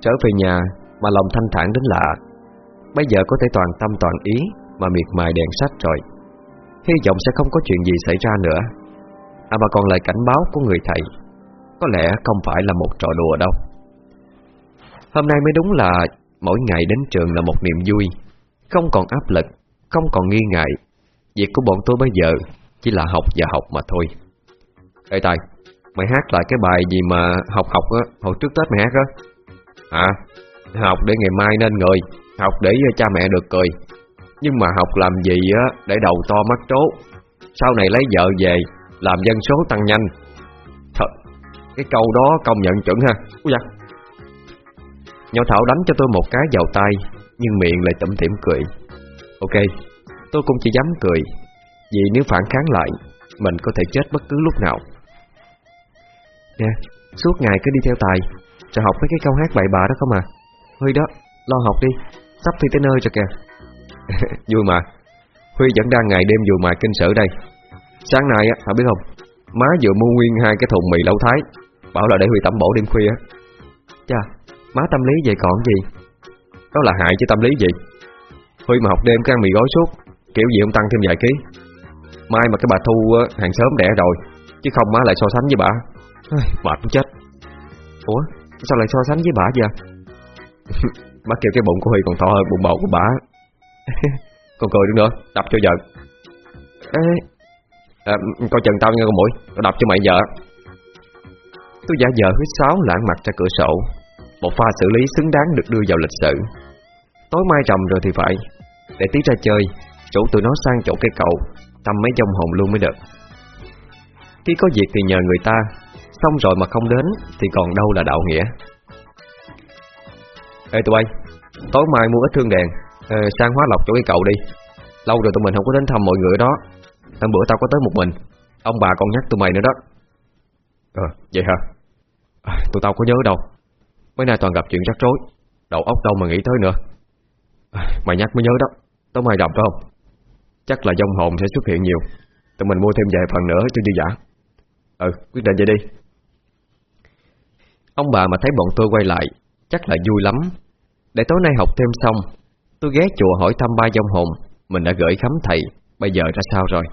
Trở về nhà mà lòng thanh thản đến lạ. Bây giờ có thể toàn tâm toàn ý Mà miệt mài đèn sách rồi. Hy vọng sẽ không có chuyện gì xảy ra nữa. À mà còn lời cảnh báo của người thầy, Có lẽ không phải là một trò đùa đâu. Hôm nay mới đúng là Mỗi ngày đến trường là một niềm vui, Không còn áp lực, Không còn nghi ngại. Việc của bọn tôi bây giờ Chỉ là học và học mà thôi. Ê Tài, Mày hát lại cái bài gì mà học học á, Hồi trước Tết mày hát á? À Học để ngày mai nên người, Học để cha mẹ được cười. Nhưng mà học làm gì á, Để đầu to mắt trố? Sau này lấy vợ về, Làm dân số tăng nhanh. Thật, Cái câu đó công nhận chuẩn ha. Úi da. Nhỏ Thảo đánh cho tôi một cái vào tay, Nhưng miệng lại tẩm tỉm cười. Ok, Tôi cũng chỉ dám cười, Vì nếu phản kháng lại, Mình có thể chết bất cứ lúc nào. Nè, Suốt ngày cứ đi theo tài. Rồi học mấy cái câu hát bậy bạ đó không à? Huy đó Lo học đi. Sắp thi tới nơi rồi kìa. Vui mà. Huy vẫn đang ngày đêm vừa mài kinh sở đây. Sáng nay á, hả biết không? Má vừa mua nguyên hai cái thùng mì lẩu thái. Bảo là để Huy tẩm bổ đêm khuya Chà Má tâm lý vậy còn gì? Đó là hại chứ tâm lý gì? Huy mà học đêm cái ăn mì gói suốt Kiểu gì không tăng thêm vài ký. Mai mà cái bà Thu hàng sớm đẻ rồi Chứ không má lại so sánh với bà. Mệt chết. Ủa? Sao lại so sánh với bà vậy? Bà kêu cái bụng của Huy còn to hơn bụng bầu của bà. Còn cười được nữa Đập cho vợ. Ê. À, Coi chừng tao nha con mũi Tao đập cho mày vợ. Tôi giả vờ huyết sáo lãng mặt ra cửa sổ. Một pha xử lý xứng đáng được đưa vào lịch sử. Tối mai trầm rồi thì phải. Để tí ra chơi Chủ tụi nó sang chỗ cây cậu Tâm mấy dông hồn luôn mới được. Khi có việc thì nhờ người ta Xong rồi mà không đến Thì còn đâu là đạo nghĩa. Ê tụi bay Tối mai mua ít thương đèn. Ờ, Sang hóa lọc cho cái cậu đi. Lâu rồi tụi mình không có đến thăm mọi người đó. Hôm bữa tao có tới một mình. Ông bà còn nhắc tụi mày nữa đó. Ờ vậy hả? À, Tụi tao có nhớ đâu. Mấy nay toàn gặp chuyện rắc rối. Đầu óc đâu mà nghĩ tới nữa. À, Mày nhắc mới nhớ đó. Tối mai gặp phải không? Chắc là dông hồn sẽ xuất hiện nhiều. Tụi mình mua thêm vài phần nữa cho dư giả. Ừ quyết định vậy đi. Ông bà mà thấy bọn tôi quay lại Chắc là vui lắm. Để tối nay học thêm xong Tôi ghé chùa hỏi thăm ba dông hồn Mình đã gửi khám thầy Bây giờ ra sao rồi?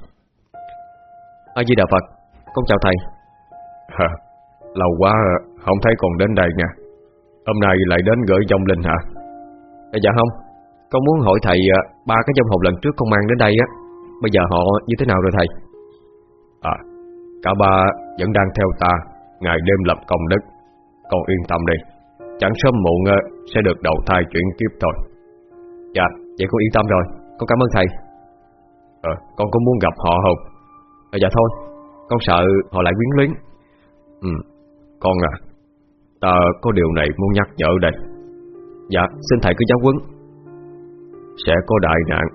A Di Đà Phật Con chào thầy. Hả? Lâu quá không thấy còn đến đây nha. Hôm nay lại đến gửi dông linh hả? À, Dạ không. Con muốn hỏi thầy à, Ba cái dông hồn lần trước con mang đến đây á Bây giờ họ như thế nào rồi thầy? À Cả ba vẫn đang theo ta Ngày đêm lập công đức con yên tâm đi. Chẳng sớm muộn ờ, sẽ được đầu thai chuyển kiếp thôi. Dạ Vậy con yên tâm rồi. Con cảm ơn thầy. Ờ Con có muốn gặp họ không? À, Dạ thôi. Con sợ họ lại quyến luyến. Ừ Con à Ta có điều này muốn nhắc nhở đây. Dạ xin thầy cứ giáo huấn. Sẽ có đại nạn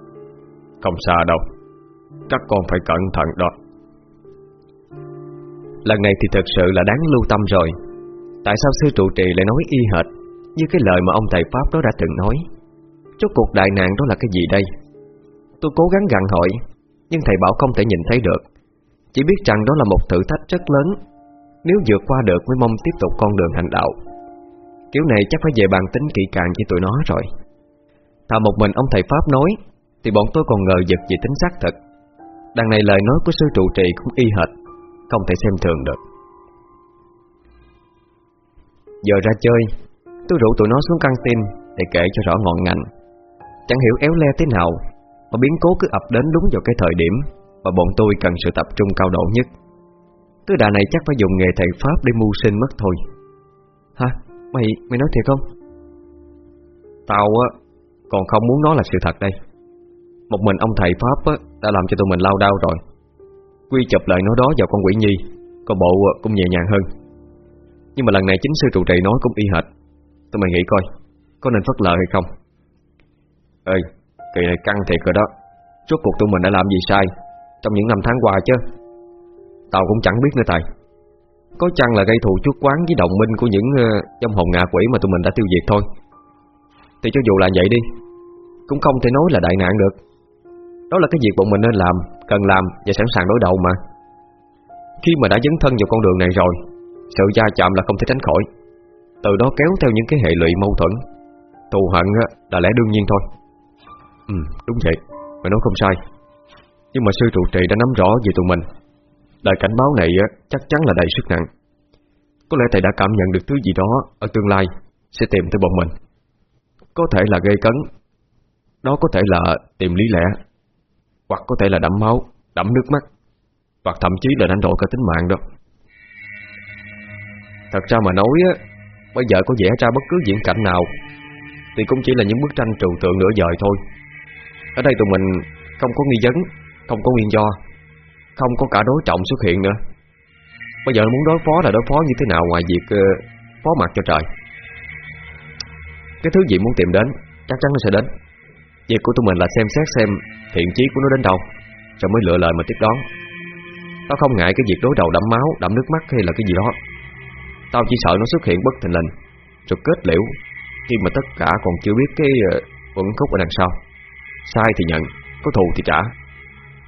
Không xa đâu. Các con phải cẩn thận đó. Lần này thì thật sự là đáng lưu tâm rồi. Tại sao sư trụ trì lại nói y hệt Như cái lời mà ông thầy Pháp đó đã từng nói? Chốt cuộc đại nạn đó là cái gì đây? Tôi cố gắng gặn hỏi, Nhưng thầy bảo không thể nhìn thấy được. Chỉ biết rằng đó là một thử thách rất lớn. Nếu vượt qua được, mới mong tiếp tục con đường hành đạo. Kiểu này chắc phải về bàn tính kỹ càng với tụi nó rồi. Thà một mình ông thầy Pháp nói, Thì bọn tôi còn ngờ giật về tính xác thật Đằng này lời nói của sư trụ trì cũng y hệt, Không thể xem thường được. Giờ ra chơi, Tôi rủ tụi nó xuống căng tin Để kể cho rõ ngọn ngành. Chẳng hiểu éo le thế nào Mà biến cố cứ ập đến đúng vào cái thời điểm Mà bọn tôi cần sự tập trung cao độ nhất. Tới đà này chắc phải dùng nghề thầy Pháp Để mưu sinh mất thôi. Hả? Mày mày nói thiệt không? Tao á, Còn không muốn nói là sự thật đây. Một mình ông thầy Pháp á, Đã làm cho tụi mình lao đau rồi. Quy chụp lời nói đó vào con quỷ nhi, Có bộ cũng nhẹ nhàng hơn. Nhưng mà lần này chính sư trụ trì nói cũng y hệt. Tụi mày nghĩ coi Có nên phất lờ hay không? Ê Kỳ này căng thiệt rồi đó. Suốt cuộc tụi mình đã làm gì sai Trong những năm tháng qua chứ? Tao cũng chẳng biết nữa thầy. Có chăng là gây thù chuốc quán với đồng minh Của những ờ, uh, trong hồn ngạ quỷ mà tụi mình đã tiêu diệt thôi? Thì cho dù là vậy đi Cũng không thể nói là đại nạn được. Đó là cái việc bọn mình nên làm Cần làm và sẵn sàng đối đầu mà. Khi mà đã dấn thân vào con đường này rồi sự gia chạm là không thể tránh khỏi. Từ đó kéo theo những cái hệ lụy mâu thuẫn. Thù hận là lẽ đương nhiên thôi. Ừ đúng vậy. Mày nói không sai. Nhưng mà sư trụ trì đã nắm rõ về tụi mình. Lời cảnh báo này chắc chắn là đầy sức nặng. Có lẽ thầy đã cảm nhận được thứ gì đó Ở tương lai Sẽ tìm tới bọn mình. Có thể là gây cấn. Đó có thể là tìm lý lẽ. Hoặc có thể là đẫm máu, Đẫm nước mắt. Hoặc thậm chí là đánh đổi cả tính mạng đó. Thật ra mà nói á Bây giờ có vẽ ra bất cứ diễn cảnh nào Thì cũng chỉ là những bức tranh trừu tượng nửa dời thôi. Ở đây tụi mình không có nghi vấn Không có nguyên do Không có cả đối trọng xuất hiện nữa. Bây giờ muốn đối phó là đối phó như thế nào Ngoài việc uh, phó mặt cho trời? Cái thứ gì muốn tìm đến Chắc chắn nó sẽ đến. Việc của tụi mình là xem xét xem Thiện chí của nó đến đâu Rồi mới lựa lời mà tiếp đón. Tao không ngại cái việc đối đầu đẫm máu, đẫm nước mắt hay là cái gì đó. Tao chỉ sợ nó xuất hiện bất thình lình Rồi kết liễu Khi mà tất cả còn chưa biết cái uh, khúc ở đằng sau. Sai thì nhận Có thù thì trả.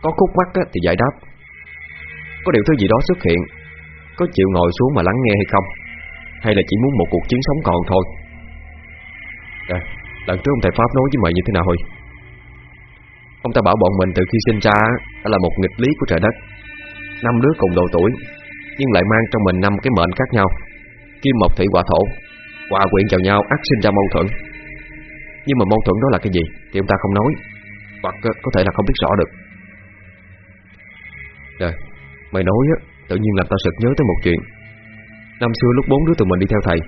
Có khúc mắc thì giải đáp. Có điều thứ gì đó xuất hiện Có chịu ngồi xuống mà lắng nghe hay không? Hay là chỉ muốn một cuộc chiến sống còn thôi? À, Lần trước ông thầy Pháp nói với mày như thế nào hồi Ông ta bảo bọn mình từ khi sinh ra Đã là một nghịch lý của trời đất. Năm đứa cùng độ tuổi Nhưng lại mang trong mình năm cái mệnh khác nhau. Kim mộc thủy hỏa thổ, Hòa quyện vào nhau ác sinh ra mâu thuẫn. Nhưng mà mâu thuẫn đó là cái gì Thì ông ta không nói, Hoặc có thể là không biết rõ được. Rồi, Mày nói á, Tự nhiên làm tao sực nhớ tới một chuyện. Năm xưa lúc bốn đứa tụi mình đi theo thầy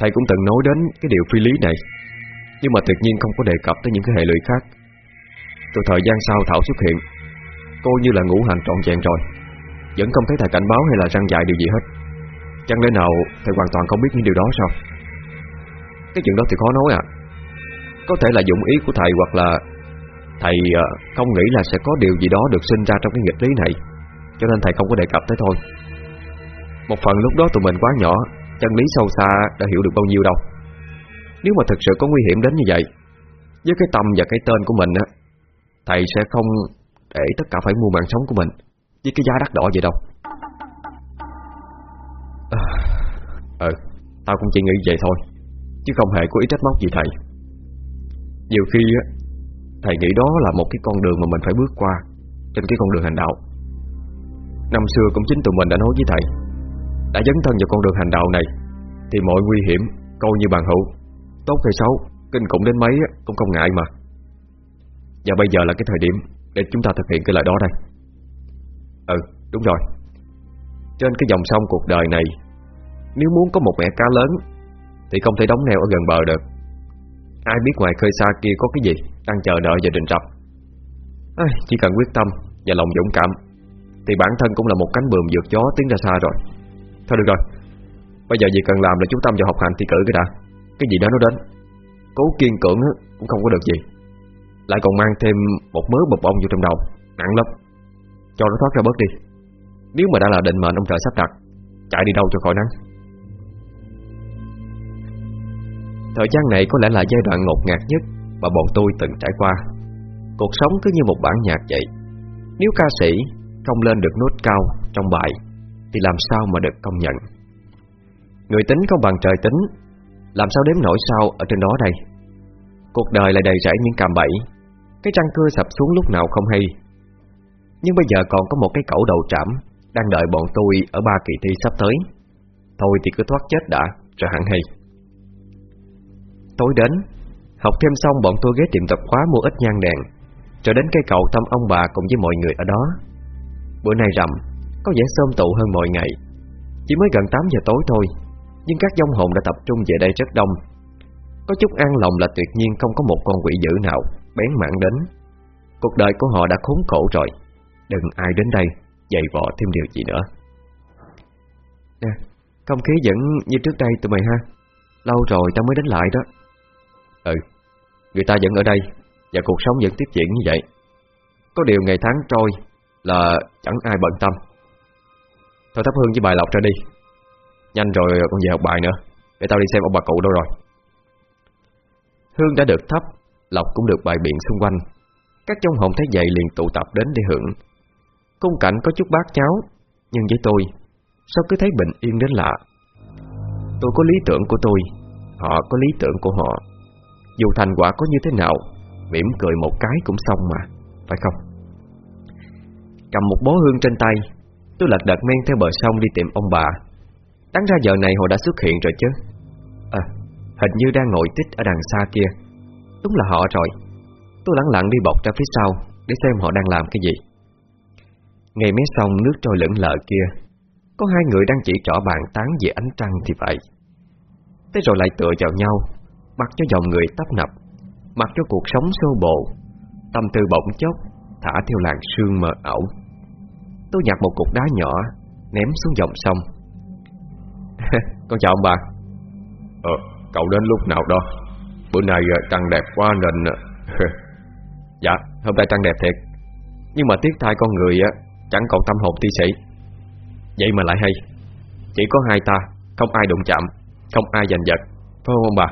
Thầy cũng từng nói đến cái điều phi lý này. Nhưng mà tuyệt nhiên không có đề cập tới những cái hệ lụy khác. Từ thời gian sau Thảo xuất hiện, Cô như là ngũ hành trọn vẹn rồi. Vẫn không thấy thầy cảnh báo hay là răng dạy điều gì hết. Chẳng lẽ nào thầy hoàn toàn không biết những điều đó sao? Cái chuyện đó thì khó nói à. Có thể là dụng ý của thầy hoặc là Thầy à, không nghĩ là sẽ có điều gì đó được sinh ra trong cái nghịch lý này. Cho nên thầy không có đề cập tới thôi. Một phần lúc đó tụi mình quá nhỏ, Chân lý sâu xa đã hiểu được bao nhiêu đâu. Nếu mà thực sự có nguy hiểm đến như vậy, Với cái tâm và cái tên của mình á, Thầy sẽ không để tất cả phải mua mạng sống của mình Với cái giá đắt đỏ vậy đâu à, ờ, Tao cũng chỉ nghĩ vậy thôi Chứ không hề có ý trách móc gì thầy. Nhiều khi á Thầy nghĩ đó là một cái con đường mà mình phải bước qua Trên cái con đường hành đạo. Năm xưa cũng chính tụi mình đã nói với thầy Đã dấn thân vào con đường hành đạo này Thì mọi nguy hiểm Coi như bằng hữu. Tốt hay xấu Kinh khủng đến mấy cũng không ngại mà. Và bây giờ là cái thời điểm Để chúng ta thực hiện cái lời đó đây. Ừ đúng rồi. Trên cái dòng sông cuộc đời này. Nếu muốn có một mẹ cá lớn Thì không thể đóng neo ở gần bờ được. Ai biết ngoài khơi xa kia có cái gì Đang chờ đợi và định rập à, Chỉ cần quyết tâm và lòng dũng cảm Thì bản thân cũng là một cánh bườm vượt gió tiến ra xa rồi. Thôi được rồi Bây giờ gì cần làm là chú tâm vào học hành thi cử cái đã. Cái gì đó nó đến. Cố kiên cưỡng cũng không có được gì. Lại còn mang thêm một mớ bập bông vô trong đầu Nặng lắm. Cho nó thoát ra bớt đi. Nếu mà đã là định mệnh ông trời sắp đặt, Chạy đi đâu cho khỏi nắng? Thời gian này có lẽ là giai đoạn ngột ngạt nhất Mà bọn tôi từng trải qua. Cuộc sống cứ như một bản nhạc vậy. Nếu ca sĩ không lên được nốt cao trong bài, Thì làm sao mà được công nhận? Người tính không bằng trời tính, Làm sao đếm nổi sao ở trên đó đây? Cuộc đời lại đầy rẫy những cạm bẫy. Cái trăng cưa sập xuống lúc nào không hay. Nhưng bây giờ còn có một cái cẩu đầu trảm. Đang đợi bọn tôi ở ba kỳ thi sắp tới. Thôi thì cứ thoát chết đã Rồi hẳn hay. Tối đến, Học thêm xong bọn tôi ghé tiệm tập khóa mua ít nhang đèn Rồi đến cây cầu thăm ông bà cùng với mọi người ở đó. Bữa nay rằm, Có vẻ sơm tụ hơn mọi ngày. Chỉ mới gần 8 giờ tối thôi, Nhưng các dông hồn đã tập trung về đây rất đông. Có chút an lòng là tuyệt nhiên không có một con quỷ dữ nào Bén mạng đến. Cuộc đời của họ đã khốn khổ rồi, Đừng ai đến đây dày vò thêm điều gì nữa. Nè, Không khí vẫn như trước đây tụi mày ha. Lâu rồi tao mới đến lại đó. Ừ Người ta vẫn ở đây Và cuộc sống vẫn tiếp diễn như vậy. Có điều ngày tháng trôi Là chẳng ai bận tâm. Thôi thắp hương với bài lọc ra đi. Nhanh rồi con về học bài nữa, Để tao đi xem ông bà cụ đâu rồi. Hương đã được thắp Lọc cũng được bài biện xung quanh. Các trong hồn thấy vậy liền tụ tập đến để hưởng Khung cảnh có chút bát cháo, Nhưng với tôi, Sao cứ thấy bình yên đến lạ? Tôi có lý tưởng của tôi, Họ có lý tưởng của họ. Dù thành quả có như thế nào, Mỉm cười một cái cũng xong mà, Phải không? Cầm một bó hương trên tay, Tôi lật đật men theo bờ sông đi tìm ông bà. Đáng ra giờ này họ đã xuất hiện rồi chứ. À Hình như đang ngồi tích ở đằng xa kia. Đúng là họ rồi. Tôi lặng lặng đi bọc ra phía sau, Để xem họ đang làm cái gì. Ngay mé sông nước trôi lững lờ kia. Có hai người đang chỉ trỏ bàn tán về ánh trăng thì vậy Thế rồi lại tựa vào nhau Mặc cho dòng người tấp nập Mặc cho cuộc sống xô bồ. Tâm tư bỗng chốc Thả theo làn sương mờ ảo. Tôi nhặt một cục đá nhỏ Ném xuống dòng sông. Con chào ông bà. Ờ, cậu đến lúc nào đó? Bữa nay ờ, trăng đẹp quá nên ờ, Dạ, hôm nay trăng đẹp thiệt. Nhưng mà tiếc thay con người á Chẳng còn tâm hồn thi sĩ. Vậy mà lại hay. Chỉ có hai ta, không ai đụng chạm Không ai giành giật Phải không ông bà?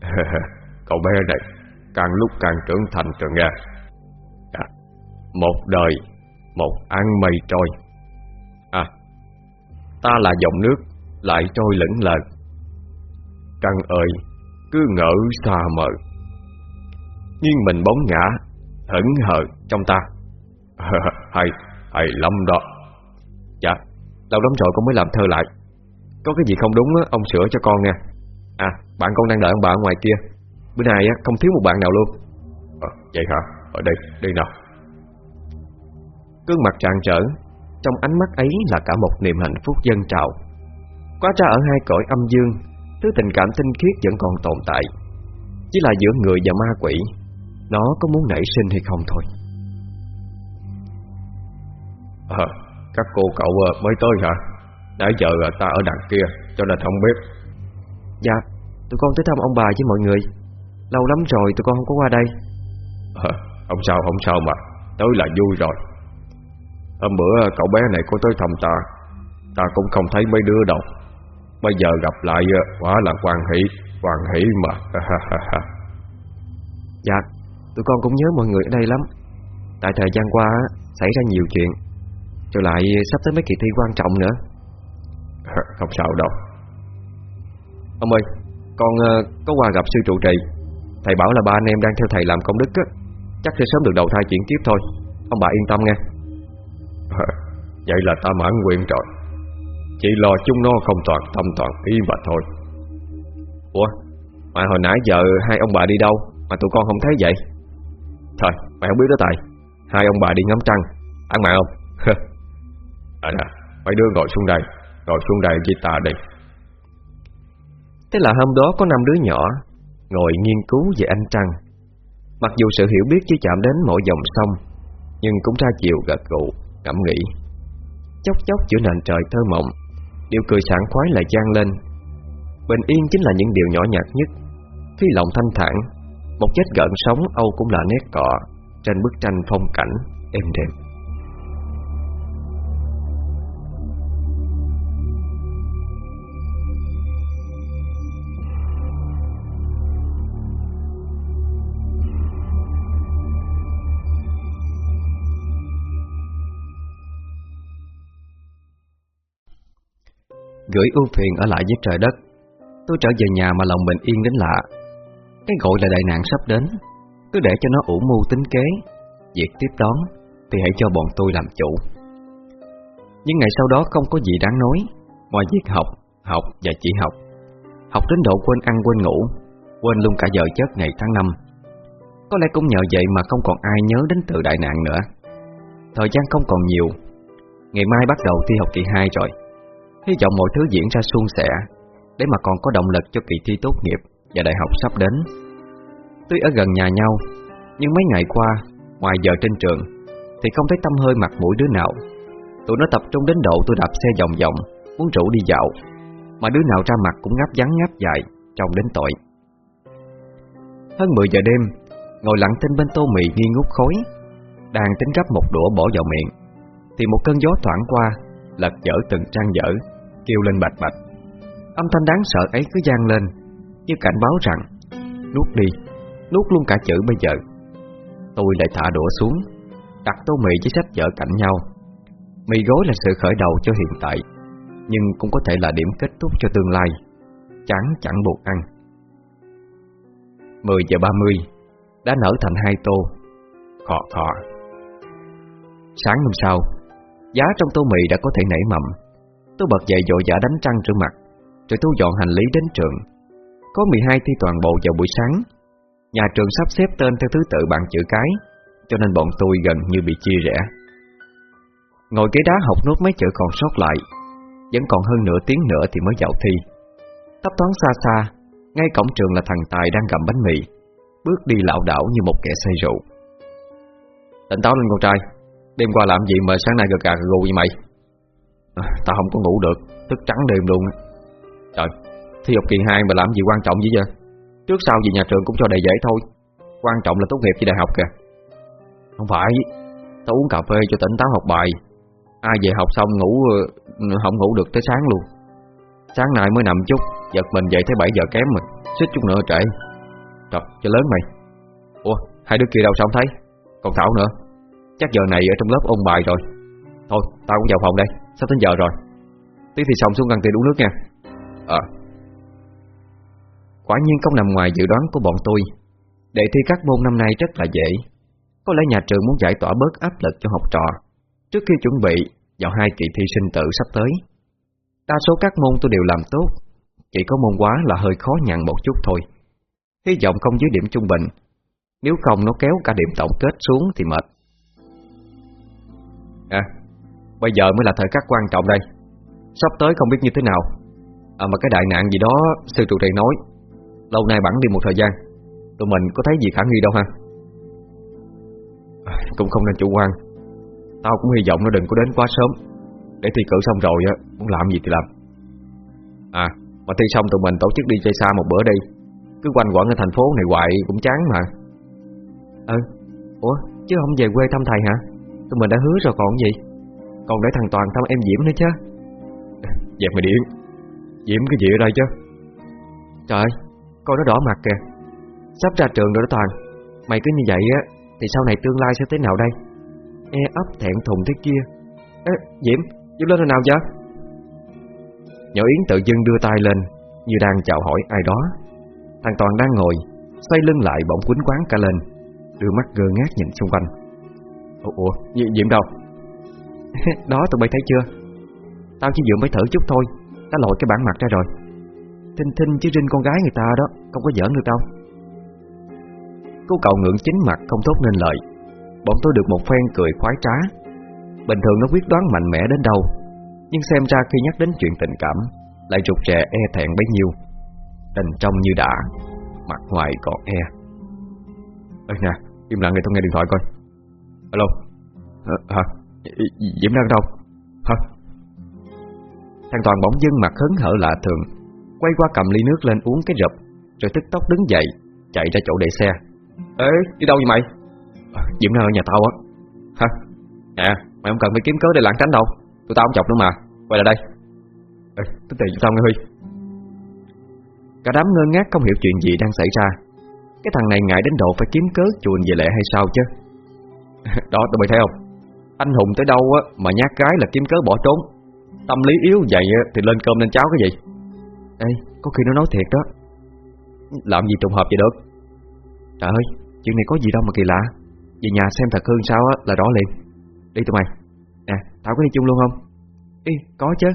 Cậu bé này Càng lúc càng trưởng thành rồi nghe. À, Một đời Một ăn mây trôi. À Ta là dòng nước Lại trôi lững lờ. Trăng ơi Cứ ngỡ xa mờ. Nhưng mình bóng ngã Hững hờ trong ta. Hay hay lắm đó. Dạ Lâu lắm rồi con mới làm thơ lại. Có cái gì không đúng á, ông sửa cho con nha À bạn con đang đợi ông bà ở ngoài kia. Bữa nay á, không thiếu một bạn nào luôn. À, Vậy hả? Ở đây, đây nào. Cương mặt tràn trở. Trong ánh mắt ấy là cả một niềm hạnh phúc dân trào. Quá ra ở hai cõi âm dương Thứ tình cảm tinh khiết vẫn còn tồn tại. Chỉ là giữa người và ma quỷ Nó có muốn nảy sinh hay không thôi à, Các cô cậu ờ, mới tới hả? Nãy giờ ờ, ta ở đằng kia Cho nên không biết. Dạ Tụi con tới thăm ông bà với mọi người. Lâu lắm rồi tụi con không có qua đây. À, Không sao không sao mà. Tới là vui rồi. Hôm bữa cậu bé này có tới thăm ta. Ta cũng không thấy mấy đứa đâu. Bây giờ gặp lại quả là quan hỷ Quan hỷ mà. Dạ Tụi con cũng nhớ mọi người ở đây lắm. Tại thời gian qua xảy ra nhiều chuyện Rồi lại sắp tới mấy kỳ thi quan trọng nữa. Không sao đâu. Ông ơi Con có qua gặp sư trụ trì. Thầy bảo là ba anh em đang theo thầy làm công đức á. Chắc sẽ sớm được đầu thai chuyển kiếp thôi. Ông bà yên tâm nghe. Vậy là ta mãn nguyện rồi. Chỉ lo chúng nó không toàn tâm toàn ý mà thôi. Ủa Mà hồi nãy giờ hai ông bà đi đâu Mà tụi con không thấy vậy? Thôi mày không biết đó Tài. Hai ông bà đi ngắm trăng. Ăn mày không À nè, Mấy đứa ngồi xuống đây, Ngồi xuống đây với ta đi. Thế là hôm đó có năm đứa nhỏ Ngồi nghiên cứu về anh trăng. Mặc dù sự hiểu biết chỉ chạm đến mỗi dòng sông, Nhưng cũng ra chiều gật gụ Ngẫm nghĩ. Chốc chốc giữa nền trời thơ mộng, Điều cười sảng khoái lại gian lên. Bình yên chính là những điều nhỏ nhặt nhất. Khi lòng thanh thản, Một chết gợn sóng Âu cũng là nét cọ Trên bức tranh phong cảnh êm đềm. Gửi ưu phiền ở lại với trời đất. Tôi trở về nhà mà lòng mình yên đến lạ. Cái gọi là đại nạn sắp đến. Cứ để cho nó ủ mưu tính kế. Việc tiếp đón Thì hãy cho bọn tôi làm chủ. Những ngày sau đó không có gì đáng nói. Ngoài việc học, học và chỉ học. Học đến độ quên ăn quên ngủ. Quên luôn cả giờ chết ngày tháng năm. Có lẽ cũng nhờ vậy mà không còn ai nhớ đến từ đại nạn nữa. Thời gian không còn nhiều. Ngày mai bắt đầu thi học kỳ 2 rồi. Hy vọng mọi thứ diễn ra suôn sẻ, Để mà còn có động lực cho kỳ thi tốt nghiệp Và đại học sắp đến. Tuy ở gần nhà nhau, Nhưng mấy ngày qua, Ngoài giờ trên trường, Thì không thấy tâm hơi mặt mũi đứa nào. Tụi nó tập trung đến độ tôi đạp xe vòng vòng Muốn rủ đi dạo, Mà đứa nào ra mặt cũng ngáp vắng ngáp dài, Trông đến tội. Hơn 10 giờ đêm, Ngồi lặng thinh bên tô mì nghi ngút khói, Đang tính gấp một đũa bỏ vào miệng, Thì một cơn gió thoảng qua Lật dở từng trang dở Kêu lên bạch bạch. Âm thanh đáng sợ ấy cứ gian lên Như cảnh báo rằng Nuốt đi, nuốt luôn cả chữ bây giờ. Tôi lại thả đũa xuống Đặt tô mì với sách vở cạnh nhau. Mì gói là sự khởi đầu cho hiện tại Nhưng cũng có thể là điểm kết thúc cho tương lai. Chán chẳng buộc ăn. 10 giờ 30 Đã nở thành hai tô. Khọ khọ Sáng hôm sau Giá trong tô mì đã có thể nảy mầm. Tôi bật dậy dội dã đánh trăng rửa mặt, Rồi tôi dọn hành lý đến trường. Có 12 thi toàn bộ vào buổi sáng. Nhà trường sắp xếp tên theo thứ tự bảng chữ cái, Cho nên bọn tôi gần như bị chia rẽ. Ngồi ghế đá học nốt mấy chữ còn sót lại, Vẫn còn hơn nửa tiếng nữa thì mới vào thi. Tấp toán xa xa, Ngay cổng trường là thằng Tài đang gặm bánh mì, Bước đi lảo đảo như một kẻ say rượu. Tỉnh táo lên con trai. Đêm qua làm gì mà sáng nay gật gà gù vậy mày? À, Tao không có ngủ được Thức trắng đêm luôn Trời Thi học kỳ 2 mà làm gì quan trọng dữ vậy? Trước sau gì nhà trường cũng cho đầy dễ thôi. Quan trọng là tốt nghiệp với đại học kìa. Không phải Tao uống cà phê cho tỉnh táo học bài. Ai về học xong ngủ ừ, Không ngủ được tới sáng luôn. Sáng nay mới nằm chút Giật mình dậy tới 7 giờ kém mà Xích chút nữa trễ. Trời cho lớn mày. Ủa hai đứa kia đâu sao không thấy? Còn Thảo nữa. Chắc giờ này ở trong lớp ôn bài rồi. Thôi, tao cũng vào phòng đây, Sắp đến giờ rồi. Tí thì xong xuống gần tiền uống nước nha. Ờ. Quả nhiên không nằm ngoài dự đoán của bọn tôi. Đề thi các môn năm nay rất là dễ. Có lẽ nhà trường muốn giải tỏa bớt áp lực cho học trò Trước khi chuẩn bị vào hai kỳ thi sinh tử sắp tới. Đa số các môn tôi đều làm tốt, Chỉ có môn quá là hơi khó nhận một chút thôi. Hy vọng không dưới điểm trung bình. Nếu không nó kéo cả điểm tổng kết xuống thì mệt. Bây giờ mới là thời khắc quan trọng đây. Sắp tới không biết như thế nào. À mà cái đại nạn gì đó Sư trụ trì nói Lâu nay bẵng đi một thời gian. Tụi mình có thấy gì khả nghi đâu ha? À, Cũng không nên chủ quan. Tao cũng hy vọng nó đừng có đến quá sớm. Để thi cử xong rồi á Muốn làm gì thì làm. À mà thi xong tụi mình tổ chức đi chơi xa một bữa đi. Cứ quanh quẩn ở thành phố này hoài cũng chán mà. Ừ. Ủa chứ không về quê thăm thầy hả? Tụi mình đã hứa rồi còn gì? Còn để thằng Toàn thăm em Diễm nữa chứ. Dẹp mày điện Diễm cái gì ở đây chứ? Trời ơi Coi nó đỏ mặt kìa. Sắp ra trường rồi đó Toàn. Mày cứ như vậy á Thì sau này tương lai sẽ thế nào đây? E ấp thẹn thùng thế kia. Ê Diễm Diễm lên hồi nào vậy Nhỏ Yến tự dưng đưa tay lên Như đang chào hỏi ai đó. Thằng Toàn đang ngồi Xoay lưng lại bỗng quýnh quán cả lên. Đưa mắt ngơ ngác nhìn xung quanh. Ủa, Diễm đâu Đó tụi bay thấy chưa? Tao chỉ vừa mới thử chút thôi Đã lội cái bản mặt ra rồi. Thinh thinh chứ rinh con gái người ta đó Không có giỡn được đâu. Cô cậu ngưỡng chính mặt không tốt nên lợi Bọn tôi được một phen cười khoái trá. Bình thường nó quyết đoán mạnh mẽ đến đâu Nhưng xem ra khi nhắc đến chuyện tình cảm Lại rụt rè e thẹn bấy nhiêu. Tình trong như đã Mặt ngoài còn e. Ê nè, im lặng để tôi nghe điện thoại coi. Alo. À, Hả, Diễm đang đâu? Hả? Thằng Toàn bỗng dưng mặt hớn hở lạ thường Quay qua cầm ly nước lên uống cái rụp Rồi tức tốc đứng dậy Chạy ra chỗ để xe. Ê, đi đâu vậy mày? À, Diễm đang ở nhà tao á. Hả, nè, mày không cần phải kiếm cớ để lãng tránh đâu. Tụi tao không chọc nữa mà, quay lại đây. Ê, tính tiền tao nghe Huy. Cả đám ngơ ngác không hiểu chuyện gì đang xảy ra. Cái thằng này ngại đến độ phải kiếm cớ chuồn về lệ hay sao chứ? Đó tụi mày thấy không anh hùng tới đâu á, mà nhát gái là kiếm cớ bỏ trốn. Tâm lý yếu vậy thì lên cơm lên cháo cái gì? Ê, có khi nó nói thiệt đó. Làm gì trùng hợp vậy được? Trời ơi, chuyện này có gì đâu mà kỳ lạ. Về nhà xem thật hơn sao á, là rõ liền. Đi tụi mày. Nè, tao có đi chung luôn không? Ý có chứ.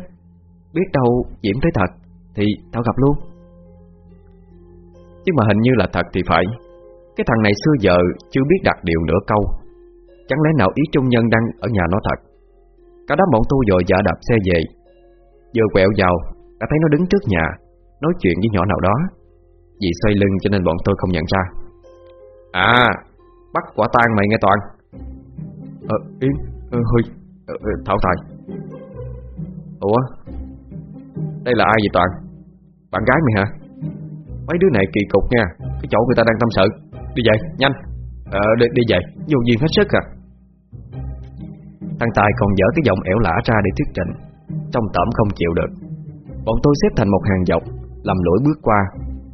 Biết đâu Diễm tới thật, Thì tao gặp luôn. Chứ mà hình như là thật thì phải. Cái thằng này xưa giờ chưa biết đặt điều nửa câu. Chẳng lẽ nào ý trung nhân đang ở nhà nó thật? Cả đám bọn tôi dội dạ đạp xe về. Vừa quẹo vào Đã thấy nó đứng trước nhà Nói chuyện với nhỏ nào đó. Vì xoay lưng cho nên bọn tôi không nhận ra. À Bắt quả tang mày nghe Toàn. Ờ Yến ờ, Huy ờ, ờ, Thảo Tài. Ủa? Đây là ai vậy Toàn? Bạn gái mày hả? Mấy đứa này kỳ cục nha Cái chỗ người ta đang tâm sự. Đi về nhanh. Ờ đi, đi về Vô duyên hết sức à. Thằng Tài còn dở cái giọng ẻo lả ra để thuyết trình. Trong tẩm không chịu được. Bọn tôi xếp thành một hàng dọc Làm lũi bước qua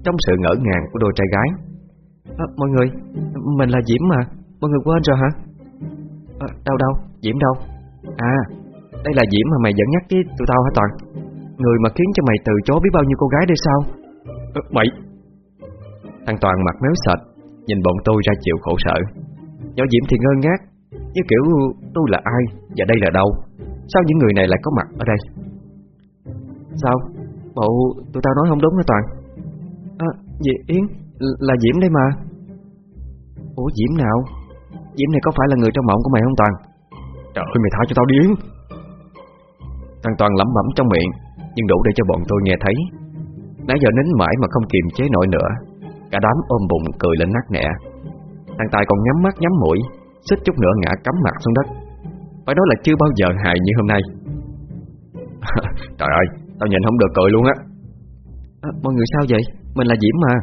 Trong sự ngỡ ngàng của đôi trai gái. À, Mọi người Mình là Diễm mà. Mọi người quên rồi hả? À, Đâu đâu Diễm đâu À Đây là Diễm mà mày dẫn nhắc với tụi tao hả Toàn? Người mà khiến cho mày từ chối biết bao nhiêu cô gái đây sao? Mày. Thằng Toàn mặt méo sệt Nhìn bọn tôi ra chịu khổ sở. Nhỏ Diễm thì ngơ ngác như kiểu, tôi là ai và đây là đâu? Sao những người này lại có mặt ở đây? Sao? Bộ, tụi tao nói không đúng hả Toàn? À Yến Là Diễm đây mà. Ủa, Diễm nào? Diễm này có phải là người trong mộng của mày không Toàn? Trời ơi, mày tha cho tao đi Yến. Thằng Toàn lẩm bẩm trong miệng, Nhưng đủ để cho bọn tôi nghe thấy. Nãy giờ nín mãi mà không kiềm chế nổi nữa. Cả đám ôm bụng cười lên nát nẻ. Thằng Tài còn nhắm mắt nhắm mũi. Xích chút nữa ngã cắm mặt xuống đất. Phải nói là chưa bao giờ hại như hôm nay. Trời ơi Tao nhìn không được cười luôn á. À, Mọi người sao vậy? Mình là Diễm mà.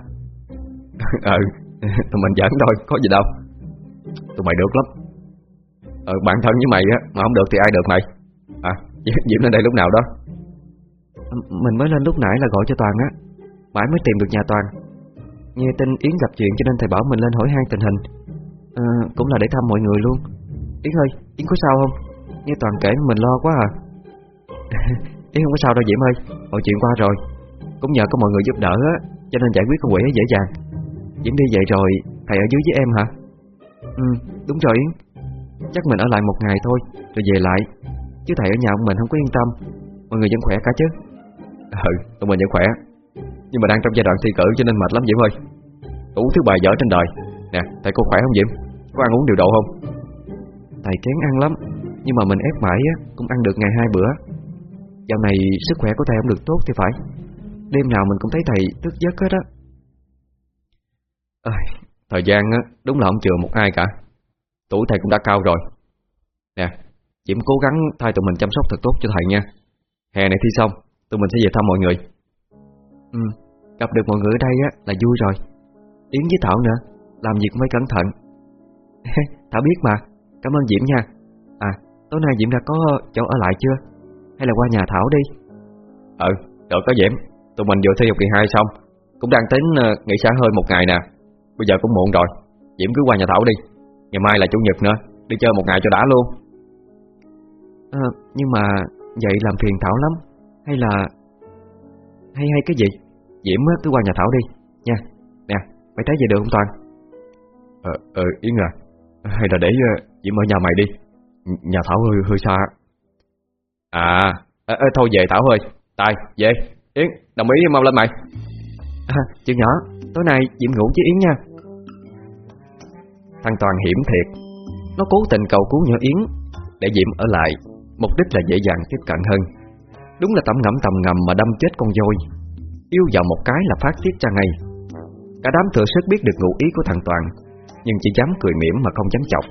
Ừ Tụi mình giỡn thôi Có gì đâu. Tụi mày được lắm. Ờ bạn thân với mày á Mà không được thì ai được mày? À Diễm lên đây lúc nào đó? Mình mới lên lúc nãy là gọi cho Toàn á. Mãi mới tìm được nhà Toàn. Nghe tin Yến gặp chuyện cho nên thầy bảo mình lên hỏi han tình hình à, Cũng là để thăm mọi người luôn. Yến ơi, Yến có sao không? Nghe Toàn kể mình lo quá à. Yến không có sao đâu Diễm ơi Mọi chuyện qua rồi. Cũng nhờ có mọi người giúp đỡ á Cho nên giải quyết con quỷ dễ dàng. Diễm đi vậy rồi Thầy ở dưới với em hả? Ừ, đúng rồi Yến. Chắc mình ở lại một ngày thôi Rồi về lại. Chứ thầy ở nhà mình không có yên tâm. Mọi người vẫn khỏe cả chứ. Ừ, tụi mình vẫn khỏe. Nhưng mà đang trong giai đoạn thi cử cho nên mệt lắm Diễm ơi Đủ thứ bài dở trên đời. Nè, thầy cô khỏe không Diễm? Có ăn uống điều độ không? Thầy kén ăn lắm Nhưng mà mình ép mãi á, cũng ăn được ngày hai bữa. Dạo này sức khỏe của thầy không được tốt thì phải. Đêm nào mình cũng thấy thầy thức giấc hết á. À, Thời gian á, đúng là không chừa một ai cả. Tuổi thầy cũng đã cao rồi. Nè, Diễm cố gắng thay tụi mình chăm sóc thật tốt cho thầy nha. Hè này thi xong Tụi mình sẽ về thăm mọi người. Ừ, gặp được mọi người ở đây á là vui rồi. Yến với Thảo nữa Làm việc mới cẩn thận. Thảo biết mà, cảm ơn Diễm nha. À, tối nay Diễm đã có chỗ ở lại chưa? Hay là qua nhà Thảo đi? Ừ, được có Diễm. Tụi mình vừa thi học kỳ 2 xong Cũng đang tính uh, nghỉ xả hơi một ngày nè. Bây giờ cũng muộn rồi. Diễm cứ qua nhà Thảo đi. Ngày mai là Chủ nhật nữa Đi chơi một ngày cho đã luôn. À, Nhưng mà vậy làm phiền Thảo lắm. Hay là Hay hay cái gì? Diễm cứ qua nhà Thảo đi. Nha. Nè Mày thấy về được không Toàn Ờ, ờ Yến à Hay là để ờ, uh, Diễm ở nhà mày đi. Nhà Thảo hơi hơi xa. À, à, à Thôi về Thảo ơi. Tài về. Yến đồng ý mau lên mày. À, Chuyện nhỏ Tối nay Diễm ngủ với Yến nha. Thằng Toàn hiểm thiệt. Nó cố tình cầu cứu nhỏ Yến Để Diễm ở lại. Mục đích là dễ dàng tiếp cận hơn. Đúng là tầm ngẫm tầm ngầm mà đâm chết con voi Yêu vào một cái là phát tiết ra ngay. Cả đám thừa sức biết được ngụ ý của thằng Toàn. Nhưng chỉ dám cười mỉm mà không dám chọc.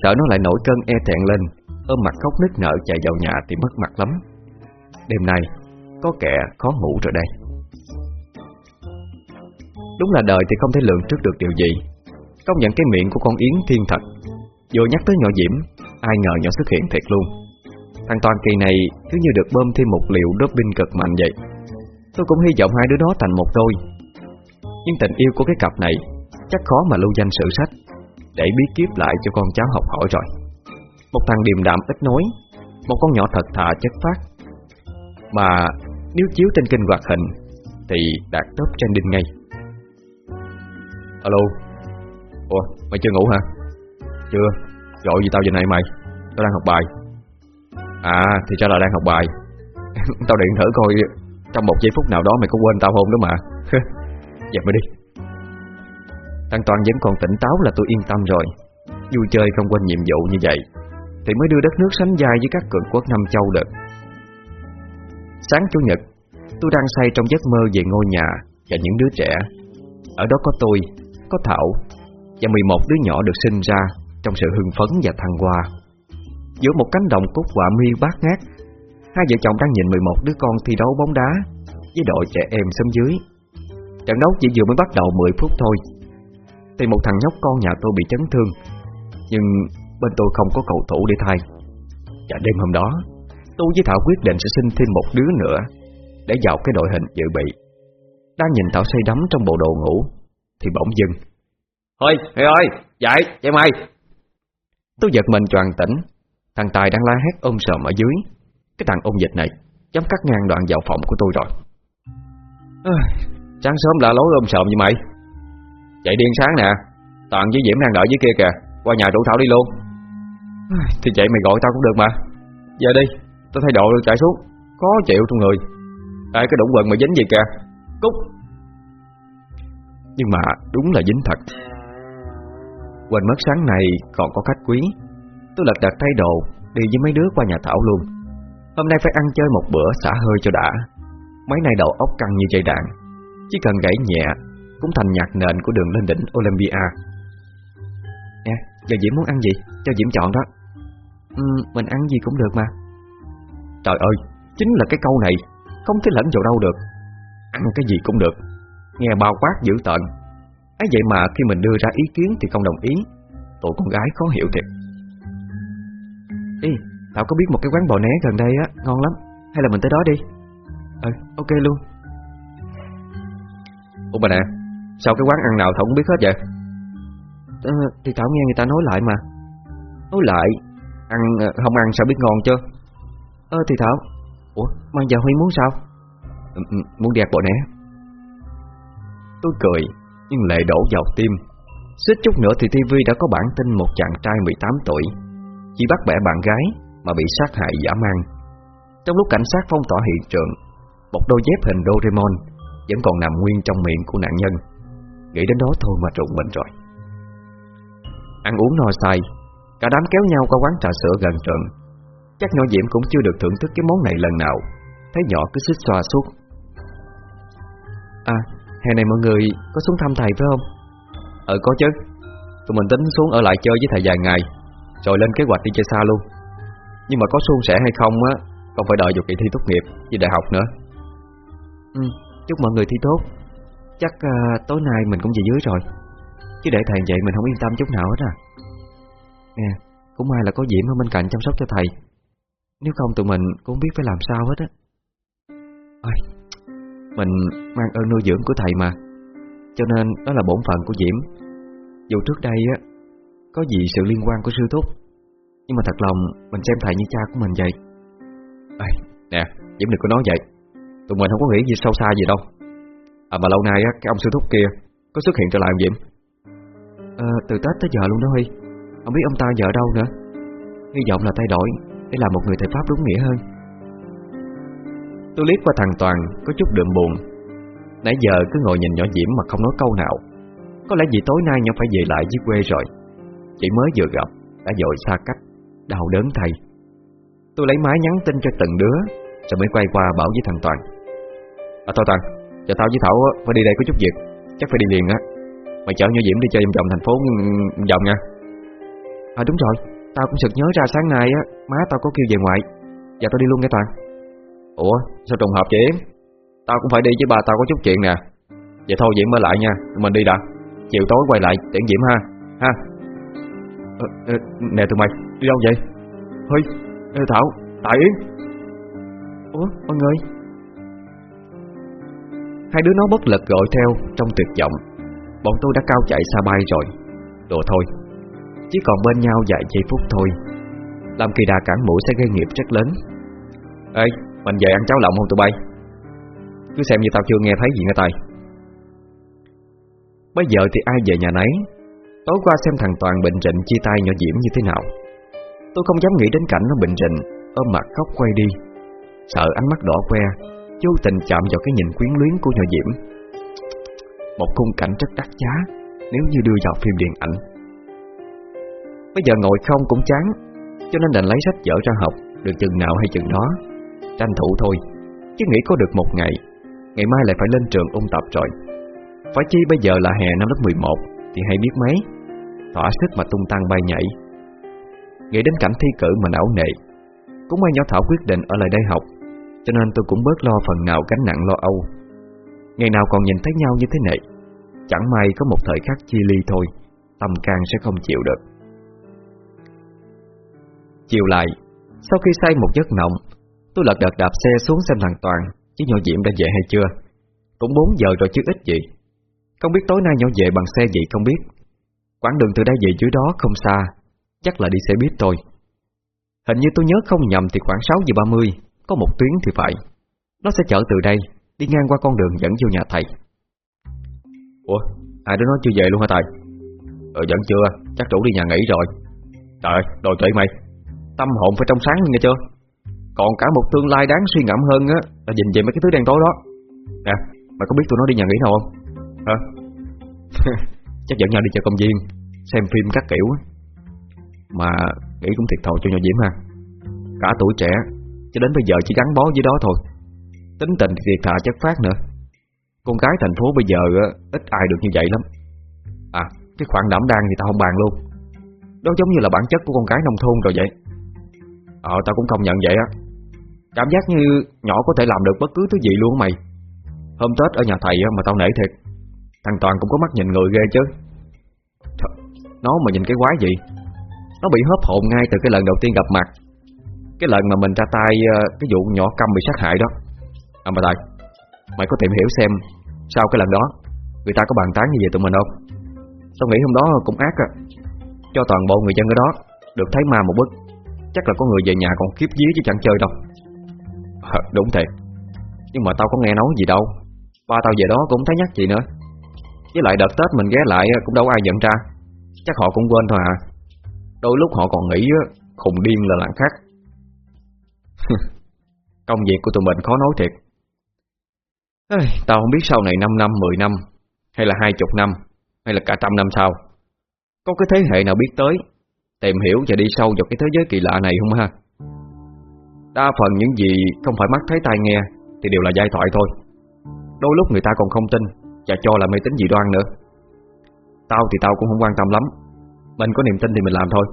Sợ nó lại nổi cơn e thẹn lên, Ôm mặt khóc nức nở chạy vào nhà thì mất mặt lắm. Đêm nay, Có kẻ khó ngủ rồi đây. Đúng là đời thì không thể lượng trước được điều gì. Công nhận cái miệng của con Yến thiên thật. Vừa nhắc tới nhỏ Diễm, Ai ngờ nhỏ xuất hiện thiệt luôn. Thằng Toàn kỳ này cứ như được bơm thêm một liệu doping cực mạnh vậy. Tôi cũng hy vọng hai đứa đó thành một đôi. Nhưng tình yêu của cái cặp này Chắc khó mà lưu danh sử sách. Để bí kiếp lại cho con cháu học hỏi rồi. Một thằng điềm đạm ít nói, Một con nhỏ thật thà chất phát Mà nếu chiếu trên kênh hoạt hình, Thì đạt top trending ngay. Alo? Ủa, mày chưa ngủ hả? Chưa. Gọi gì tao giờ này mày? Tao đang học bài. À thì ra là đang học bài. Tao điện thử coi Trong một giây phút nào đó mày có quên tao không đó mà. Dẹp mày đi. Thằng Toàn vẫn còn tỉnh táo là tôi yên tâm rồi. Vui chơi không quên nhiệm vụ như vậy Thì mới đưa đất nước sánh vai với các cường quốc Nam Châu được. Sáng Chủ nhật Tôi đang say trong giấc mơ về ngôi nhà Và những đứa trẻ. Ở đó có tôi, có Thảo Và 11 đứa nhỏ được sinh ra Trong sự hưng phấn và thăng hoa. Giữa một cánh đồng cúc quả mi bát ngát Hai vợ chồng đang nhìn 11 đứa con thi đấu bóng đá Với đội trẻ em xóm dưới. Trận đấu chỉ vừa mới bắt đầu 10 phút thôi. Thì một thằng nhóc con nhà tôi bị chấn thương. Nhưng bên tôi không có cầu thủ để thay. Và đêm hôm đó Tôi với Thảo quyết định sẽ sinh thêm một đứa nữa Để vào cái đội hình dự bị. Đang nhìn Thảo say đắm trong bộ đồ ngủ Thì bỗng dưng Thôi, Mày ơi, dậy, dậy mày. Tôi giật mình choàng tỉnh. Thằng Tài đang la hét ôm sờm ở dưới. Cái thằng ôn dịch này Dám cắt ngang đoạn vào phòng của tôi rồi. À, Sáng sớm đã lối ôm sòm như mày Chạy điên sáng nè. Toàn với Diễm đang đợi dưới kia kìa. Qua nhà rủ Thảo đi luôn. Thì chạy mày gọi tao cũng được mà. Giờ đi Tao thay đồ rồi chạy xuống. Khó chịu trong người. Ai cái đụng quần mà dính gì kìa. Cút. Nhưng mà đúng là dính thật. Quên mất sáng này còn có khách quý. Tôi lật đặt thay đồ Đi với mấy đứa qua nhà Thảo luôn. Hôm nay phải ăn chơi một bữa xả hơi cho đã. Mấy nay đầu óc căng như dây đạn. Chỉ cần gãy nhẹ cũng thành nhạc nền của đường lên đỉnh Olympia. Nè, giờ Diễm muốn ăn gì? Cho Diễm chọn đó. Ừ, Mình ăn gì cũng được mà. Trời ơi, chính là cái câu này Không thể lẫn vào đâu được. Ăn cái gì cũng được. Nghe bao quát dữ tợn. Ấy vậy mà khi mình đưa ra ý kiến thì không đồng ý. Tụi con gái khó hiểu thiệt. Ê, Tao có biết một cái quán bò né gần đây á Ngon lắm, hay là mình tới đó đi? Ừ, ok luôn. Ủa bà nè Sao cái quán ăn nào Thảo cũng biết hết vậy? Ờ, Thì Thảo nghe người ta nói lại mà. Nói lại? Ăn ờ, không ăn sao biết ngon chứ? Ờ thì Thảo. Ủa mà giờ Huy muốn sao? Ừ, ừ Muốn đẹp bộ né Tôi cười Nhưng lệ đổ vào tim. Xích chút nữa thì TV đã có bản tin Một chàng trai 18 tuổi. Chỉ bắt bẻ bạn gái Mà bị sát hại giả mang. Trong lúc cảnh sát phong tỏa hiện trường Một đôi dép hình Doraemon Vẫn còn nằm nguyên trong miệng của nạn nhân Nghĩ đến đó thôi mà rụng mình rồi. Ăn uống no say Cả đám kéo nhau qua quán trà sữa gần trường Chắc nhỏ Diễm cũng chưa được thưởng thức cái món này lần nào. Thấy nhỏ cứ xích xoa suốt. À, hè này mọi người có xuống thăm thầy phải không? Ờ có chứ. Tụi mình tính xuống ở lại chơi với thầy vài ngày Rồi lên kế hoạch đi chơi xa luôn. Nhưng mà có suôn sẻ hay không á Còn phải đợi vào kỳ thi tốt nghiệp Vì đại học nữa. Ừ, chúc mọi người thi tốt. Chắc uh, tối nay mình cũng về dưới rồi. Chứ để thầy vậy mình không yên tâm chút nào hết à. Nè, cũng may là có Diễm ở bên cạnh chăm sóc cho thầy. Nếu không tụi mình cũng biết phải làm sao hết á. Ôi, Mình mang ơn nuôi dưỡng của thầy mà. Cho nên đó là bổn phận của Diễm. Dù trước đây á Có gì sự liên quan của sư thúc. Nhưng mà thật lòng mình xem thầy như cha của mình vậy. Ê, Nè, Diễm đừng có nói vậy. Tụi mình không có nghĩ gì sâu xa gì đâu. À mà lâu nay á, cái ông sư thúc kia Có xuất hiện trở lại không Diễm à, Từ Tết tới giờ luôn đó Huy. Không biết ông ta giờ ở đâu nữa. Hy vọng là thay đổi Để làm một người thầy Pháp đúng nghĩa hơn. Tôi liếc qua thằng Toàn Có chút đượm buồn. Nãy giờ cứ ngồi nhìn nhỏ Diễm mà không nói câu nào. Có lẽ vì tối nay nhỏ phải về lại dưới quê rồi. Chỉ mới vừa gặp Đã dội xa cách Đau đớn thầy Tôi lấy máy nhắn tin cho từng đứa Rồi mới quay qua bảo với thằng Toàn. À thôi Toàn Giờ tao với Thảo phải đi đây có chút việc. Chắc phải đi liền á. Mày chở Như Diễm đi chơi vòng vòng thành phố vòng nha. À đúng rồi. Tao cũng sực nhớ ra sáng nay á Má tao có kêu về ngoại. Giờ tao đi luôn nghe Toàn. Ủa sao trùng hợp vậy? Tao cũng phải đi với bà tao có chút chuyện nè. Vậy thôi Diễm mới lại nha. Mình đi đã. Chiều tối quay lại tiễn Diễm ha. Ha. Ờ, ờ, Nè tụi mày đi đâu vậy? Huy ờ, Thảo Tại Yến. Ủa mọi người? Hai đứa nó bất lực gọi theo Trong tuyệt vọng. Bọn tôi đã cao chạy xa bay rồi. Đồ thôi. Chỉ còn bên nhau vài giây phút thôi. Làm kỳ đà cản mũi sẽ gây nghiệp rất lớn. Ê, Mình về ăn cháo lộng không tụi bay? Cứ xem như tao chưa nghe thấy gì nghe tay Bây giờ thì ai về nhà nấy? Tối qua xem thằng Toàn bệnh rịnh chia tay nhỏ Diễm như thế nào. Tôi không dám nghĩ đến cảnh nó bệnh rịnh. Ôm mặt khóc quay đi. Sợ ánh mắt đỏ que. Vô tình chạm vào cái nhìn quyến luyến của nhỏ Diễm. Một khung cảnh rất đắt giá, Nếu như đưa vào phim điện ảnh. Bây giờ ngồi không cũng chán, Cho nên đành lấy sách vở ra học, Được chừng nào hay chừng đó. Tranh thủ thôi, Chứ nghĩ có được một ngày Ngày mai lại phải lên trường ôn tập rồi. Phải chi bây giờ là hè năm lớp 11 Thì hay biết mấy. Thỏa sức mà tung tăng bay nhảy. Nghĩ đến cảnh thi cử mà não nệ Cũng may nhỏ Thảo quyết định ở lại đây học. Cho nên tôi cũng bớt lo phần nào gánh nặng lo âu. Ngày nào còn nhìn thấy nhau như thế này, Chẳng may có một thời khắc chia ly thôi, Tâm can sẽ không chịu được. Chiều lại, Sau khi say một giấc nọng Tôi lật đật đạp xe xuống xem thằng Toàn Chứ nhỏ diệm đã về hay chưa. Cũng 4 giờ rồi chứ ít gì. Không biết tối nay nhỏ về bằng xe gì không biết. Quãng đường từ đây về dưới đó không xa, Chắc là đi xe buýt thôi. Hình như tôi nhớ không nhầm thì khoảng 6 giờ 30 có một tuyến thì phải. Nó sẽ chở từ đây Đi ngang qua con đường dẫn vô nhà thầy. Ủa, Ai đó nói chưa về luôn hả thầy? Ờ vẫn chưa, Chắc chủ đi nhà nghỉ rồi. Trời ơi, đồ tệ mày. Tâm hồn phải trong sáng nghe chưa? Còn cả một tương lai đáng suy ngẫm hơn á, Là nhìn về mấy cái thứ đen tối đó. Nè, Mày có biết tụi nó đi nhà nghỉ nào không? Hả? Chắc dẫn nhau đi chơi công viên, Xem phim các kiểu Mà nghĩ cũng thiệt thòi cho nhỏ Diễm ha. Cả tuổi trẻ cho đến bây giờ chỉ gắn bó với đó thôi. Tính tình thì thiệt thà chất phát nữa. Con cái thành phố bây giờ Ít ai được như vậy lắm. À cái khoản đảm đang thì tao không bàn luôn. Đó giống như là bản chất của con cái nông thôn rồi vậy. Ờ tao cũng công nhận vậy á. Cảm giác như nhỏ có thể làm được bất cứ thứ gì luôn mày. Hôm Tết ở nhà thầy mà tao nể thiệt. Thằng Toàn cũng có mắt nhìn người ghê chứ. Nó mà nhìn cái quái gì? Nó bị hớp hồn ngay từ cái lần đầu tiên gặp mặt. Cái lần mà mình ra tay ờ, Cái vụ nhỏ câm bị sát hại đó. À mà lại Mày có tìm hiểu xem Sau cái lần đó Người ta có bàn tán như vậy tụi mình không? Tao nghĩ hôm đó cũng ác à Cho toàn bộ người dân ở đó Được thấy ma một bức. Chắc là có người về nhà còn khiếp dí chứ chẳng chơi đâu. À, Đúng thiệt. Nhưng mà tao có nghe nói gì đâu. Ba tao về đó cũng thấy nhắc gì nữa. Với lại đợt Tết mình ghé lại Cũng đâu ai nhận ra. Chắc họ cũng quên thôi à. Đôi lúc họ còn nghĩ khùng điên là lạng khác. Công việc của tụi mình khó nói thiệt. Tao không biết sau này 5 năm, 10 năm Hay là 20 năm Hay là cả trăm năm sau Có cái thế hệ nào biết tới Tìm hiểu và đi sâu vào cái thế giới kỳ lạ này không ha? Đa phần những gì không phải mắt thấy tai nghe Thì đều là giai thoại thôi. Đôi lúc người ta còn không tin Và cho là mê tín dị đoan nữa. Tao thì tao cũng không quan tâm lắm. Mình có niềm tin thì mình làm thôi.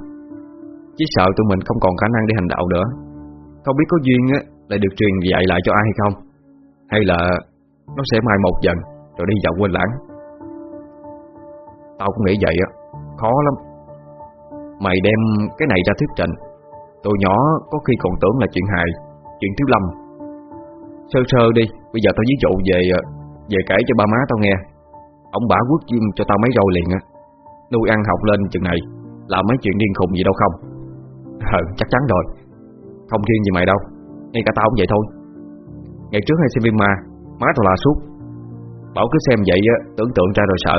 Chỉ sợ tụi mình không còn khả năng để hành đạo nữa. Không biết có duyên á, Lại được truyền dạy lại cho ai hay không? Hay là Nó sẽ mai một dần, Rồi đi dạo quên lãng? Tao cũng nghĩ vậy á, Khó lắm. Mày đem cái này ra thuyết trình. Tụi nhỏ có khi còn tưởng là chuyện hài, Chuyện thiếu lâm. Sơ sơ đi, Bây giờ tao ví dụ về Về kể cho ba má tao nghe. Ông bả quốc dương cho tao mấy rau liền á. Nuôi ăn học lên chừng này, Làm mấy chuyện điên khùng gì đâu không? Ừ chắc chắn rồi. Không riêng gì mày đâu Ngay cả tao cũng vậy thôi. Ngày trước hay xem phim ma Má tao là suốt. Bảo cứ xem vậy á Tưởng tượng ra rồi sợ.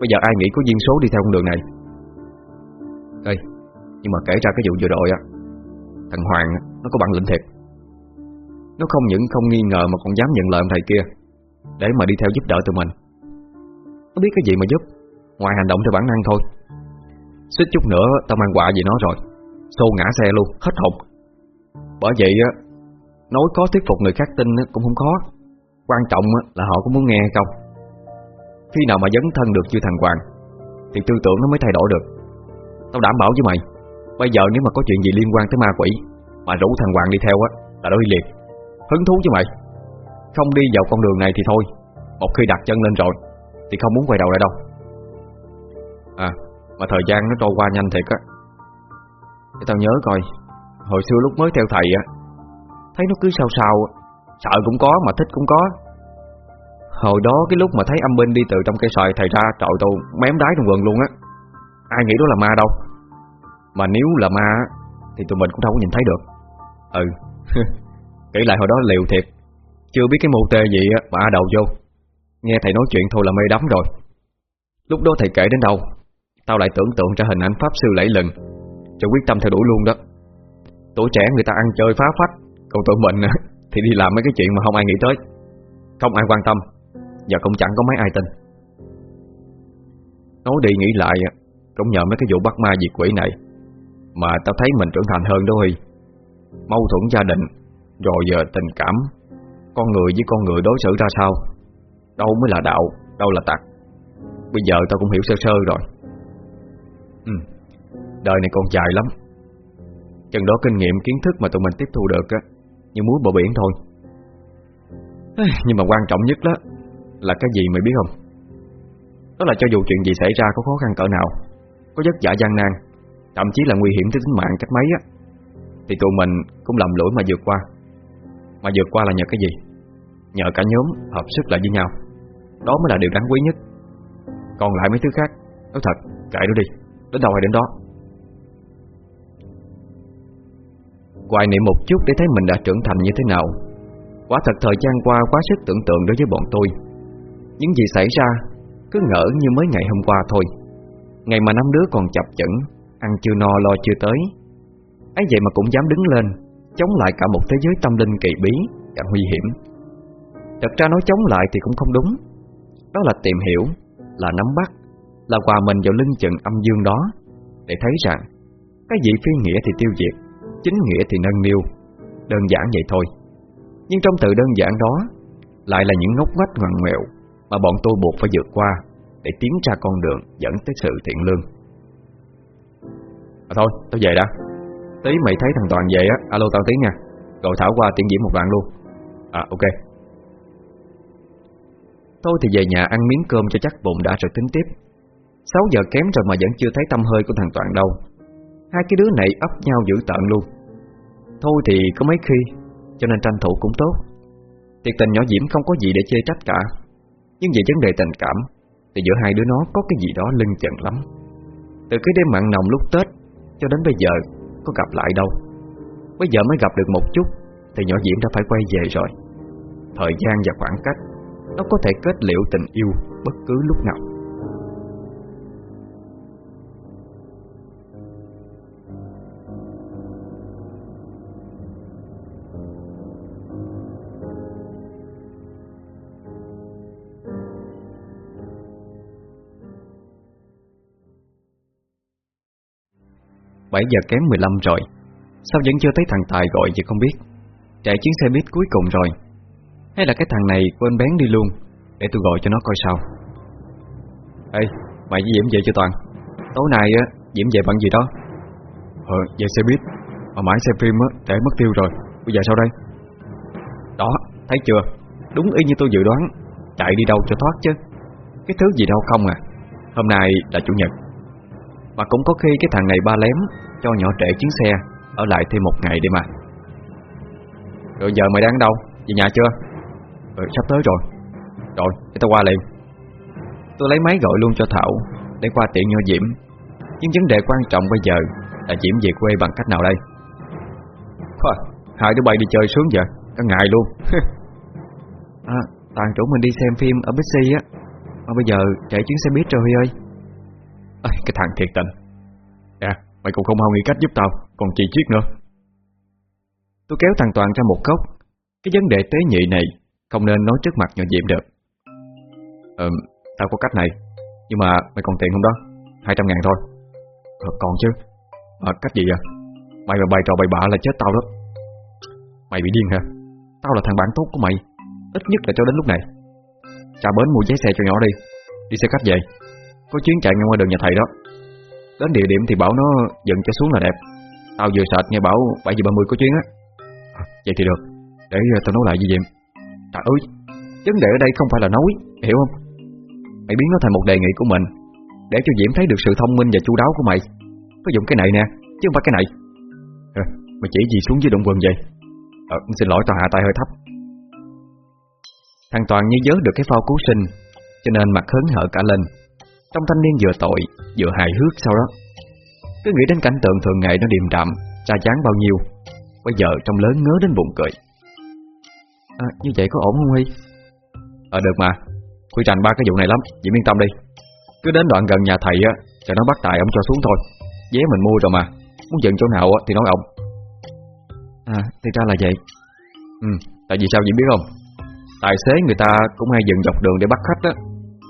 Bây giờ ai nghĩ có duyên số đi theo con đường này? Ê Nhưng mà kể ra cái vụ vừa rồi á Thằng Hoàng nó có bản lĩnh thiệt. Nó không những không nghi ngờ Mà còn dám nhận lời ông thầy kia Để mà đi theo giúp đỡ tụi mình. Nó biết cái gì mà giúp Ngoài hành động theo bản năng thôi. Xích chút nữa tao mang quà gì nó rồi Xô ngã xe luôn, hết hồn. Bởi vậy á, Nói có thuyết phục người khác tin cũng không khó. Quan trọng là họ có muốn nghe hay không. Khi nào mà dấn thân được như thằng Hoàng, Thì tư tưởng nó mới thay đổi được. Tao đảm bảo với mày, Bây giờ nếu mà có chuyện gì liên quan tới ma quỷ Mà rủ thằng Hoàng đi theo á, Là đối liệt. Hứng thú với mày. Không đi vào con đường này thì thôi. Một khi đặt chân lên rồi, Thì không muốn quay đầu lại đâu. À Mà thời gian nó trôi qua nhanh thiệt á. Để tao nhớ coi. Hồi xưa lúc mới theo thầy á. Thấy nó cứ sao sao Sợ cũng có mà thích cũng có. Hồi đó cái lúc mà thấy âm binh đi từ trong cây xoài thầy ra, Trời tôi mém đái trong vườn luôn á. Ai nghĩ đó là ma đâu. Mà nếu là ma Thì tụi mình cũng đâu có nhìn thấy được. Ừ. Kể lại hồi đó liều thiệt. Chưa biết cái mô tê gì á, mà đầu vô. Nghe thầy nói chuyện thôi là mê đắm rồi. Lúc đó thầy kể đến đâu, Tao lại tưởng tượng ra hình ảnh pháp sư lẫy lừng, Cho quyết tâm theo đuổi luôn đó. Tuổi trẻ người ta ăn chơi phá phách. Còn tụi mình thì đi làm mấy cái chuyện mà không ai nghĩ tới. Không ai quan tâm. Và cũng chẳng có mấy ai tin. Nói đi nghĩ lại Cũng nhờ mấy cái vụ bắt ma diệt quỷ này, Mà tao thấy mình trưởng thành hơn đó Huy. Mâu thuẫn gia đình, Rồi giờ tình cảm, Con người với con người đối xử ra sao? Đâu mới là đạo, Đâu là tặc. Bây giờ tao cũng hiểu sơ sơ rồi. Ừ. Đời này còn dài lắm. Chừng đó kinh nghiệm kiến thức mà tụi mình tiếp thu được á Như muối bờ biển thôi. Nhưng mà quan trọng nhất đó Là cái gì mày biết không? Đó là cho dù chuyện gì xảy ra có khó khăn cỡ nào Có vất vả gian nan Thậm chí là nguy hiểm tới tính mạng cách mấy á Thì tụi mình cũng làm lỗi mà vượt qua. Mà vượt qua là nhờ cái gì? Nhờ cả nhóm hợp sức lại với nhau. Đó mới là điều đáng quý nhất. Còn lại mấy thứ khác Nói thật, kệ nó đi Đến đâu hay đến đó. Hoài niệm một chút để thấy mình đã trưởng thành như thế nào. Quả thật thời gian qua quá sức tưởng tượng đối với bọn tôi. Những gì xảy ra Cứ ngỡ như mới ngày hôm qua thôi. Ngày mà năm đứa còn chập chững, Ăn chưa no lo chưa tới. Ấy vậy mà cũng dám đứng lên, Chống lại cả một thế giới tâm linh kỳ bí Và nguy hiểm. Thật ra nói chống lại thì cũng không đúng. Đó là tìm hiểu, Là nắm bắt, Là hòa mình vào lưng chừng âm dương đó, Để thấy rằng Cái gì phi nghĩa thì tiêu diệt. Chính nghĩa thì nâng niu Đơn giản vậy thôi. Nhưng trong từ đơn giản đó Lại là những ngốc nghếch ngoằn ngoèo Mà bọn tôi buộc phải vượt qua Để tiến ra con đường dẫn tới sự thiện lương. À, Thôi tôi về đã. Tí mày thấy thằng Toàn về á Alo tao tí nha. Gọi Thảo qua tiện diễn một đoạn luôn. À ok. Tôi thì về nhà ăn miếng cơm cho chắc bụng đã rồi tính tiếp. 6 giờ kém rồi mà vẫn chưa thấy tâm hơi của thằng Toàn đâu. Hai cái đứa này ấp nhau dữ tợn luôn. Thôi thì có mấy khi, Cho nên tranh thủ cũng tốt. Tiệc tình nhỏ Diễm không có gì để chê trách cả. Nhưng về vấn đề tình cảm, Thì giữa hai đứa nó có cái gì đó lưng chừng lắm. Từ cái đêm mặn nồng lúc Tết, Cho đến bây giờ, Có gặp lại đâu. Bây giờ mới gặp được một chút, Thì nhỏ Diễm đã phải quay về rồi. Thời gian và khoảng cách, Nó có thể kết liễu tình yêu Bất cứ lúc nào. 7 giờ kém 15 rồi. Sao vẫn chưa thấy thằng Tài gọi vậy không biết? Chạy chuyến xe buýt cuối cùng rồi. Hay là cái thằng này quên bén đi luôn Để tôi gọi cho nó coi sao. Ê, mày với Diễm về chưa Toàn? Tối nay á, Diễm về bằng gì đó? Ờ, về xe buýt. Mà mãi xem phim á, để mất tiêu rồi. Bây giờ sao đây? Đó, thấy chưa? Đúng y như tôi dự đoán. Chạy đi đâu cho thoát chứ. Cái thứ gì đâu không à. Hôm nay là chủ nhật. Mà cũng có khi cái thằng này ba lém cho nhỏ trễ chuyến xe Ở lại thêm một ngày đi mà. Rồi giờ mày đang ở đâu? Về nhà chưa? Ừ, sắp tới rồi. Rồi, để tao qua liền. Tôi lấy máy gọi luôn cho Thảo Để qua tiện nho Diễm. Nhưng vấn đề quan trọng bây giờ Là Diễm về quê bằng cách nào đây? Thôi, hai đứa bay đi chơi sướng vậy Cả ngày luôn. À, toàn chủ mình đi xem phim ở Bixi á. Mà bây giờ chạy chuyến xe buýt rồi Huy ơi. À, Cái thằng thiệt tình mày cũng không hao nghĩ cách giúp tao Còn chị Chiết nữa. Tôi kéo thằng Toàn ra một góc. Cái vấn đề tế nhị này Không nên nói trước mặt nhỏ Diệm được. Ừ, tao có cách này Nhưng mà mày còn tiền không đó 200 ngàn thôi. Ờ, Còn chứ. À, Cách gì vậy? Mày mà bày trò bày bạ là chết tao đó. Mày bị điên hả? Tao là thằng bạn tốt của mày Ít nhất là cho đến lúc này. Trả bến mua vé xe cho nhỏ đi Đi xe khách về. Có chuyến chạy ngang qua đường nhà thầy đó. Đến địa điểm thì bảo nó dựng cho xuống là đẹp. Tao vừa sệt nghe bảo 7 giờ 30 có chuyến á. À, Vậy thì được. Để ờ, tao nói lại với Diệm. Trời ơi Vấn đề ở đây không phải là nói Hiểu không? Mày biến nó thành một đề nghị của mình Để cho Diễm thấy được sự thông minh và chu đáo của mày. Có dùng cái này nè Chứ không phải cái này. Ờ, à, Mày chỉ gì xuống dưới động quần vậy? À, Xin lỗi tao hạ tay hơi thấp. Thằng Toàn như nhớ được cái phao cứu sinh Cho nên mặt hớn hở cả lên trong thanh niên vừa tội Vừa hài hước sau đó. Cứ nghĩ đến cảnh tượng thường ngày nó điềm đạm Cha chán bao nhiêu Bây giờ trong lớn ngớ đến bụng cười. À, Như vậy có ổn không Huy? Ờ được mà. Huy rành ba cái vụ này lắm Diễm yên tâm đi. Cứ đến đoạn gần nhà thầy á Rồi nó bắt tài ông cho xuống thôi. Vé mình mua rồi mà. Muốn dừng chỗ nào á thì nói ông. À thì ra là vậy. Ừ tại vì sao Diễm biết không? Tài xế người ta cũng hay dừng dọc đường để bắt khách á.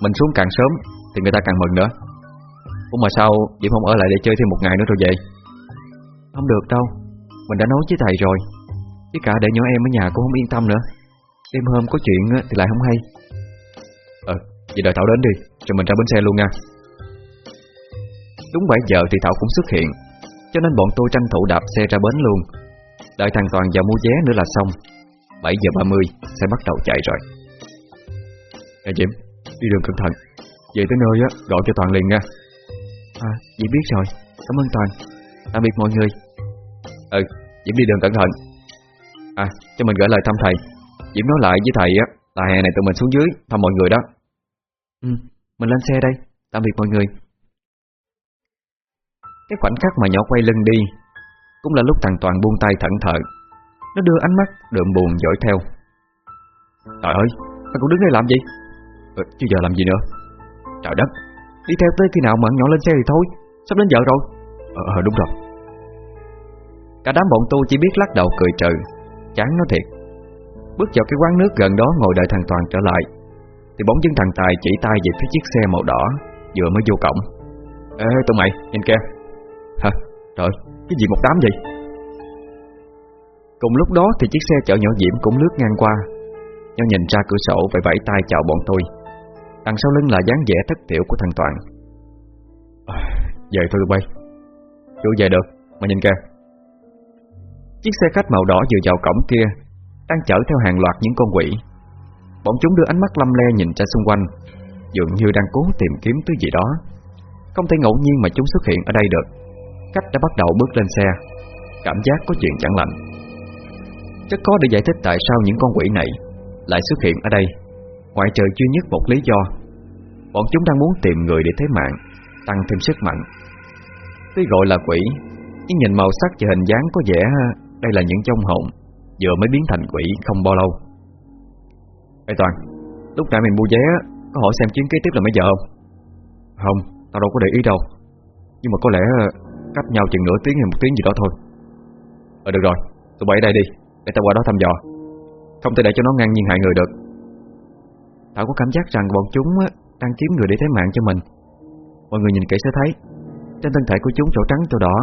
Mình xuống càng sớm thì người ta càng mừng nữa. Ủa mà sao Diễm không ở lại để chơi thêm một ngày nữa rồi vậy? Không được đâu Mình đã nói với thầy rồi. Với cả để nhỏ em ở nhà cũng không yên tâm nữa. Đêm hôm có chuyện thì lại không hay. Ờ Vậy đợi Thảo đến đi Rồi mình ra bến xe luôn nha. Đúng 7 giờ thì Thảo cũng xuất hiện Cho nên bọn tôi tranh thủ đạp xe ra bến luôn. Đợi thằng Toàn vào mua vé nữa là xong. 7 giờ 30 sẽ bắt đầu chạy rồi. Nè Diễm Đi đường cẩn thận về tới nơi á, gọi cho Toàn liền nha. À, Dĩ biết rồi. Cảm ơn Toàn. Tạm biệt mọi người. Ừ, Diễm đi đường cẩn thận. À, cho mình gửi lời thăm thầy. Diễm nói lại với thầy á Là hè này tụi mình xuống dưới thăm mọi người đó. Ừ, mình lên xe đây. Tạm biệt mọi người. Cái khoảnh khắc mà nhỏ quay lưng đi Cũng là lúc thằng Toàn buông tay thận thờ. Nó đưa ánh mắt đượm buồn dõi theo. Trời ơi, mày cũng đứng đây làm gì? Ừ, Chứ giờ làm gì nữa Trời đất Đi theo tới khi nào mà nhỏ lên xe thì thôi Sắp đến giờ rồi. Ờ, ờ, đúng rồi. Cả đám bọn tu chỉ biết lắc đầu cười trừ Chán nó thiệt. Bước vào cái quán nước gần đó ngồi đợi thằng Toàn trở lại Thì bóng dưng thằng Tài chỉ tay về phía chiếc xe màu đỏ Vừa mới vô cổng. Ê tụi mày nhìn kìa. Hả? Trời cái gì một đám vậy? Cùng lúc đó thì chiếc xe chở nhỏ Diễm cũng lướt ngang qua. Nó nhìn ra cửa sổ và vẫy tay chào bọn tôi. Đằng sau lưng là dáng vẻ thất tiểu của thằng Toàn. À, Về thôi tụi bay. Chú về được Mà nhìn kìa. Chiếc xe khách màu đỏ vừa vào cổng kia Đang chở theo hàng loạt những con quỷ. Bọn chúng đưa ánh mắt lâm le nhìn ra xung quanh Dường như đang cố tìm kiếm thứ gì đó. Không thể ngẫu nhiên mà chúng xuất hiện ở đây được. Khách đã bắt đầu bước lên xe. Cảm giác có chuyện chẳng lành. Chắc có để giải thích tại sao những con quỷ này Lại xuất hiện ở đây. Ngoại trừ duy nhất một lý do, Bọn chúng đang muốn tìm người để thế mạng, Tăng thêm sức mạnh. Tuy gọi là quỷ, Nhưng nhìn màu sắc và hình dáng có vẻ Đây là những trong hồn, Vừa mới biến thành quỷ không bao lâu. Ê Toàn, Lúc nãy mình mua vé, Có hỏi xem chuyến kế tiếp là mấy giờ không? Không, Tao đâu có để ý đâu. Nhưng mà có lẽ, cách nhau chừng nửa tiếng hay một tiếng gì đó thôi. Ờ được rồi, Tụi bay đây đi, Để tao qua đó thăm dò. Không thể để cho nó ngang nhiên hại người được. Thảo có cảm giác rằng bọn chúng đang kiếm người để thế mạng cho mình. Mọi người nhìn kỹ sẽ thấy, Trên thân thể của chúng chỗ trắng, chỗ đỏ,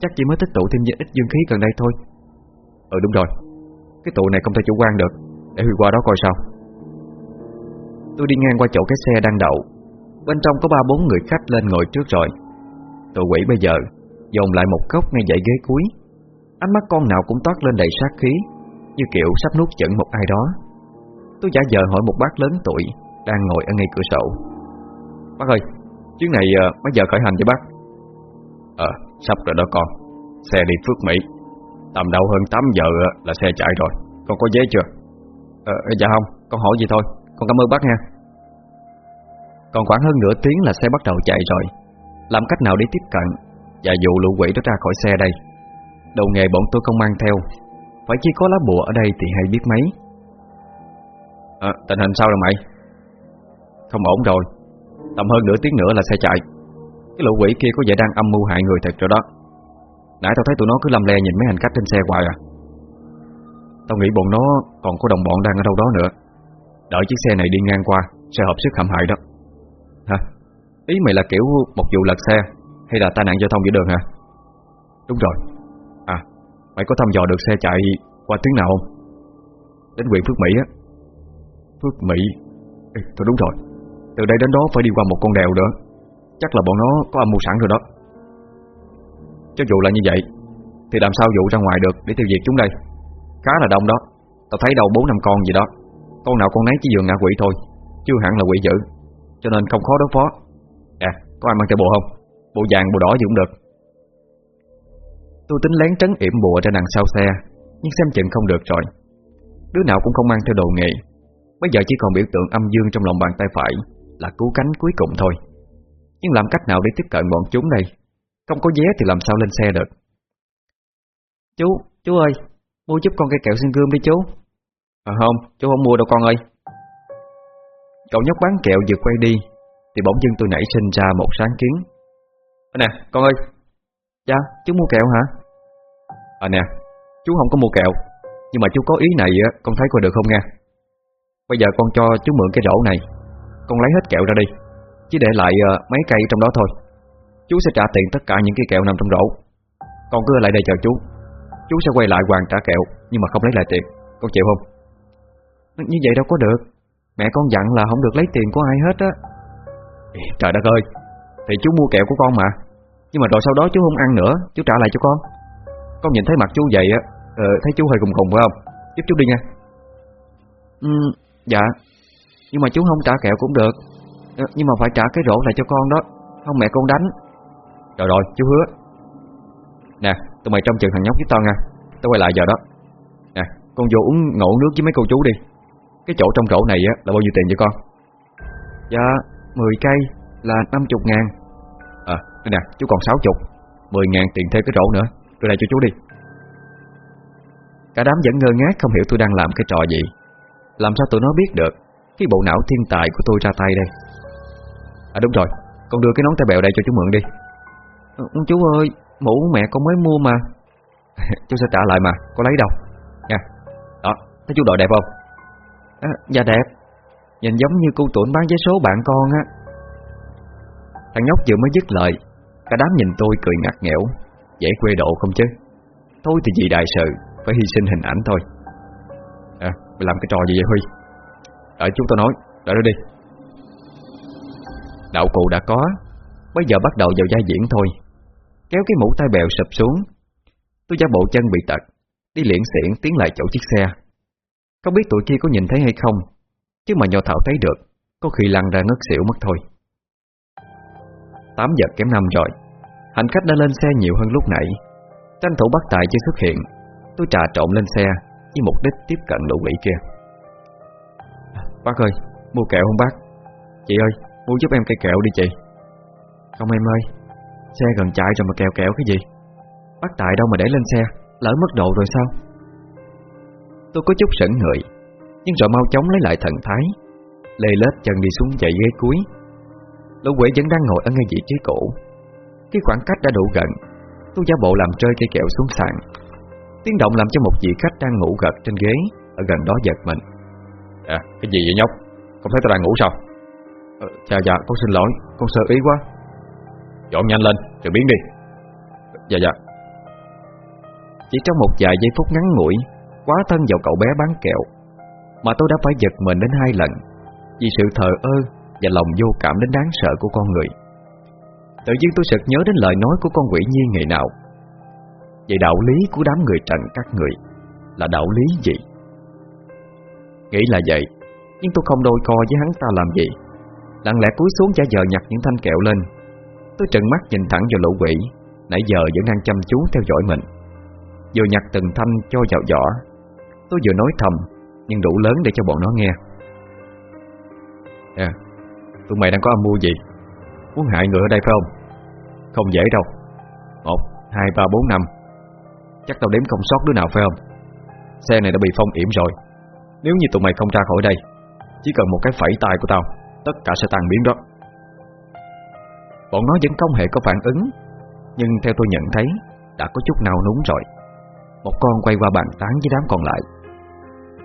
Chắc chỉ mới tích tụ thêm ít dương khí gần đây thôi. Ừ đúng rồi. Cái tụ này không thể chủ quan được. Để Huy qua đó coi sao. Tôi đi ngang qua chỗ cái xe đang đậu. Bên trong có ba bốn người khách lên ngồi trước rồi. Tụi quỷ bây giờ, Dồn lại một góc ngay dãy ghế cuối. Ánh mắt con nào cũng toát lên đầy sát khí, Như kiểu sắp nuốt chửng một ai đó. Tôi giả vờ hỏi một bác lớn tuổi Đang ngồi ở ngay cửa sổ. Bác ơi Chuyến này uh, mấy giờ khởi hành vậy bác? Ờ sắp rồi đó con. Xe đi Phước Mỹ. Tầm đầu hơn 8 giờ là xe chạy rồi. Con có giấy chưa? Ờ dạ không Con hỏi gì thôi. Con cảm ơn bác nha. Còn khoảng hơn nửa tiếng là xe bắt đầu chạy rồi. Làm cách nào để tiếp cận? Và dụ lũ quỷ đó ra khỏi xe đây Đầu nghề bọn tôi không mang theo. Phải chỉ có lá bùa ở đây thì hay biết mấy à, Tình hình sao rồi mày? Không ổn rồi. Tầm hơn nửa tiếng nữa là xe chạy. Cái lũ quỷ kia có vẻ đang âm mưu hại người thật rồi đó. Nãy tao thấy tụi nó cứ lầm le nhìn mấy hành khách trên xe hoài à. Tao nghĩ bọn nó còn có đồng bọn đang ở đâu đó nữa. Đợi chiếc xe này đi ngang qua Sẽ hợp sức hãm hại đó. Hả? Ý mày là kiểu một vụ lật xe Hay là tai nạn giao thông giữa đường hả? Đúng rồi. À Mày có thăm dò được xe chạy qua tuyến nào không? Đến huyện Phước Mỹ á. Phước Mỹ. Ê, Thôi đúng rồi. Từ đây đến đó phải đi qua một con đèo nữa. Chắc là bọn nó có âm mưu sẵn rồi đó. Cho dù là như vậy Thì làm sao dụ ra ngoài được để tiêu diệt chúng đây? Khá là đông đó. Tao thấy đâu 4 năm con gì đó. Con nào con nấy chỉ vừa ngã quỷ thôi Chưa hẳn là quỷ dữ. Cho nên không khó đối phó. À có ai mang theo bộ không? Bộ vàng bộ đỏ gì cũng được. Tôi tính lén trấn yểm bùa ra đằng sau xe Nhưng xem chừng không được rồi. Đứa nào cũng không mang theo đồ nghề. Bây giờ chỉ còn biểu tượng âm dương trong lòng bàn tay phải Là cứu cánh cuối cùng thôi. Nhưng làm cách nào để tiếp cận bọn chúng đây? Không có vé thì làm sao lên xe được? Chú, chú ơi Mua giúp con cây kẹo xin gươm đi chú. À không, chú không mua đâu con ơi. Cậu nhóc bán kẹo vừa quay đi Thì bỗng dưng tôi nảy sinh ra một sáng kiến. Nè, con ơi. Dạ, chú mua kẹo hả? À nè, chú không có mua kẹo Nhưng mà chú có ý này con thấy coi được không nha Bây giờ con cho chú mượn cái rổ này. Con lấy hết kẹo ra đi Chỉ để lại ờ, mấy cây trong đó thôi. Chú sẽ trả tiền tất cả những cái kẹo nằm trong rổ. Con cứ ở lại đây chờ chú. Chú sẽ quay lại hoàn trả kẹo Nhưng mà không lấy lại tiền. Con chịu không? Như vậy đâu có được. Mẹ con dặn là không được lấy tiền của ai hết á. Trời đất ơi. Thì chú mua kẹo của con mà. Nhưng mà rồi sau đó chú không ăn nữa Chú trả lại cho con. Con nhìn thấy mặt chú vậy á ờ, Thấy chú hơi khùng khùng phải không? Giúp chú đi nha. Ừ, Dạ. Nhưng mà chú không trả kẹo cũng được. Ờ, Nhưng mà phải trả cái rổ lại cho con đó. Không mẹ con đánh. Rồi rồi chú hứa. Nè tụi mày trong chừng thằng nhóc với tao nha. Tao quay lại giờ đó. Nè con vô uống ngộ nước với mấy cô chú đi. Cái chỗ trong rổ này á là bao nhiêu tiền vậy con? Dạ 10 cây là 50 ngàn. À nè chú còn 60 10 ngàn tiền thêm cái rổ nữa. Rồi lại cho chú đi. Cả đám vẫn ngơ ngác không hiểu tôi đang làm cái trò gì làm sao tụi nó biết được Cái bộ não thiên tài của tôi ra tay đây? À đúng rồi Con đưa cái nón tay bèo đây cho chú mượn đi. Ừ, ừ Chú ơi Mũ mẹ con mới mua mà. Chú sẽ trả lại mà con lấy đâu. Nha. Đó Thấy chú đội đẹp không? À, Dạ đẹp. Nhìn giống như cô tuổn bán vé số bạn con á. Thằng nhóc vừa mới dứt lời Cả đám nhìn tôi cười ngặt nghẽo Dễ quê độ không chứ. Thôi thì gì đại sự Phải hy sinh hình ảnh thôi mày làm cái trò gì vậy Huy? Đợi chúng tôi nói, Đợi đó đi. Đạo cụ đã có, Bây giờ bắt đầu vào gia diễn thôi. Kéo cái mũ tay bèo sụp xuống. Tôi giả bộ chân bị tật, Đi liễn xiển tiến lại chỗ chiếc xe. Không biết tụi kia có nhìn thấy hay không, Chứ mà nhỏ thảo thấy được, Có khi lăn ra ngất xỉu mất thôi. 8 giờ kém 5 rồi, Hành khách đã lên xe nhiều hơn lúc nãy. Tranh thủ bắt tài chưa xuất hiện, Tôi trà trộn lên xe. Với mục đích tiếp cận lũ quỷ kia. Bác ơi, Mua kẹo không bác? Chị ơi, mua giúp em cây kẹo đi chị. Không em ơi, Xe gần chạy rồi mà kẹo kẹo cái gì? Bác tại đâu mà để lên xe, Lỡ mất độ rồi sao? Tôi có chút sững người Nhưng rồi mau chóng lấy lại thần thái. Lê lết chân đi xuống chạy ghế cuối. Lũ quỷ vẫn đang ngồi ở ngay vị trí cũ. Cái khoảng cách đã đủ gần, Tôi giả bộ làm rơi cây kẹo xuống sàn. Tiếng động làm cho một vị khách đang ngủ gật trên ghế Ở gần đó giật mình. À cái gì vậy nhóc? Không thấy tôi đang ngủ sao? Ờ, Dạ dạ con xin lỗi Con sợ ý quá. Dọn nhanh lên rồi biến đi. Dạ dạ. Chỉ trong một vài giây phút ngắn ngủi Quá thân vào cậu bé bán kẹo Mà tôi đã phải giật mình đến hai lần Vì sự thờ ơ Và lòng vô cảm đến đáng sợ của con người. Tự nhiên tôi sực nhớ đến lời nói của con quỷ nhi ngày nào Vậy đạo lý của đám người trần các người Là đạo lý gì? Nghĩ là vậy Nhưng tôi không đôi co với hắn ta làm gì. Lặng lẽ cúi xuống giả giờ nhặt những thanh kẹo lên. Tôi trợn mắt nhìn thẳng vào lỗ quỷ Nãy giờ vẫn đang chăm chú theo dõi mình. Vừa nhặt từng thanh cho vào giỏ Tôi vừa nói thầm Nhưng đủ lớn để cho bọn nó nghe. À Tụi mày đang có âm mưu gì? Muốn hại người ở đây phải không? Không dễ đâu. Một, hai, ba, bốn, năm. Chắc tao đếm không sót đứa nào phải không? Xe này đã bị phong yểm rồi. Nếu như tụi mày không ra khỏi đây Chỉ cần một cái phẩy tay của tao Tất cả sẽ tan biến đó. Bọn nó vẫn không hề có phản ứng Nhưng theo tôi nhận thấy Đã có chút nào núng rồi. Một con quay qua bàn tán với đám còn lại.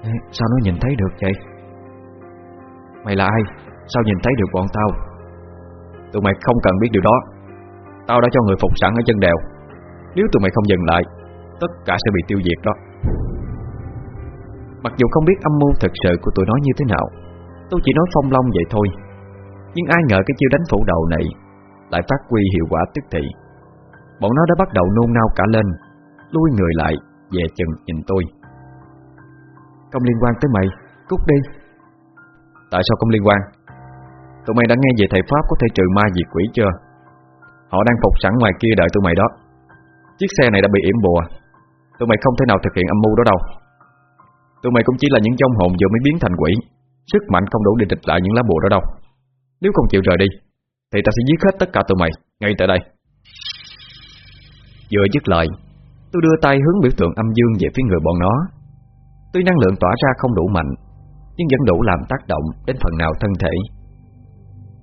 Ê, Sao nó nhìn thấy được vậy? Mày là ai? Sao nhìn thấy được bọn tao? Tụi mày không cần biết điều đó. Tao đã cho người phục sẵn ở chân đèo. Nếu tụi mày không dừng lại Tất cả sẽ bị tiêu diệt đó. Mặc dù không biết âm mưu thật sự của tụi nó như thế nào, Tôi chỉ nói phong long vậy thôi. Nhưng ai ngờ cái chiêu đánh phủ đầu này Lại phát huy hiệu quả tức thị Bọn nó đã bắt đầu nôn nao cả lên, Lui người lại Về chừng nhìn tôi. Không liên quan tới mày, Cút đi. Tại sao không liên quan? Tụi mày đã nghe về thầy Pháp có thể trừ ma diệt quỷ chưa? Họ đang phục sẵn ngoài kia đợi tụi mày đó. Chiếc xe này đã bị yểm bùa. Tụi mày không thể nào thực hiện âm mưu đó đâu. Tụi mày cũng chỉ là những trong hồn vừa mới biến thành quỷ. Sức mạnh không đủ để địch lại những lá bùa đó đâu. Nếu không chịu rời đi, Thì ta sẽ giết hết tất cả tụi mày Ngay tại đây. Vừa dứt lời, Tôi đưa tay hướng biểu tượng âm dương về phía người bọn nó. Tuy năng lượng tỏa ra không đủ mạnh, Nhưng vẫn đủ làm tác động Đến phần nào thân thể.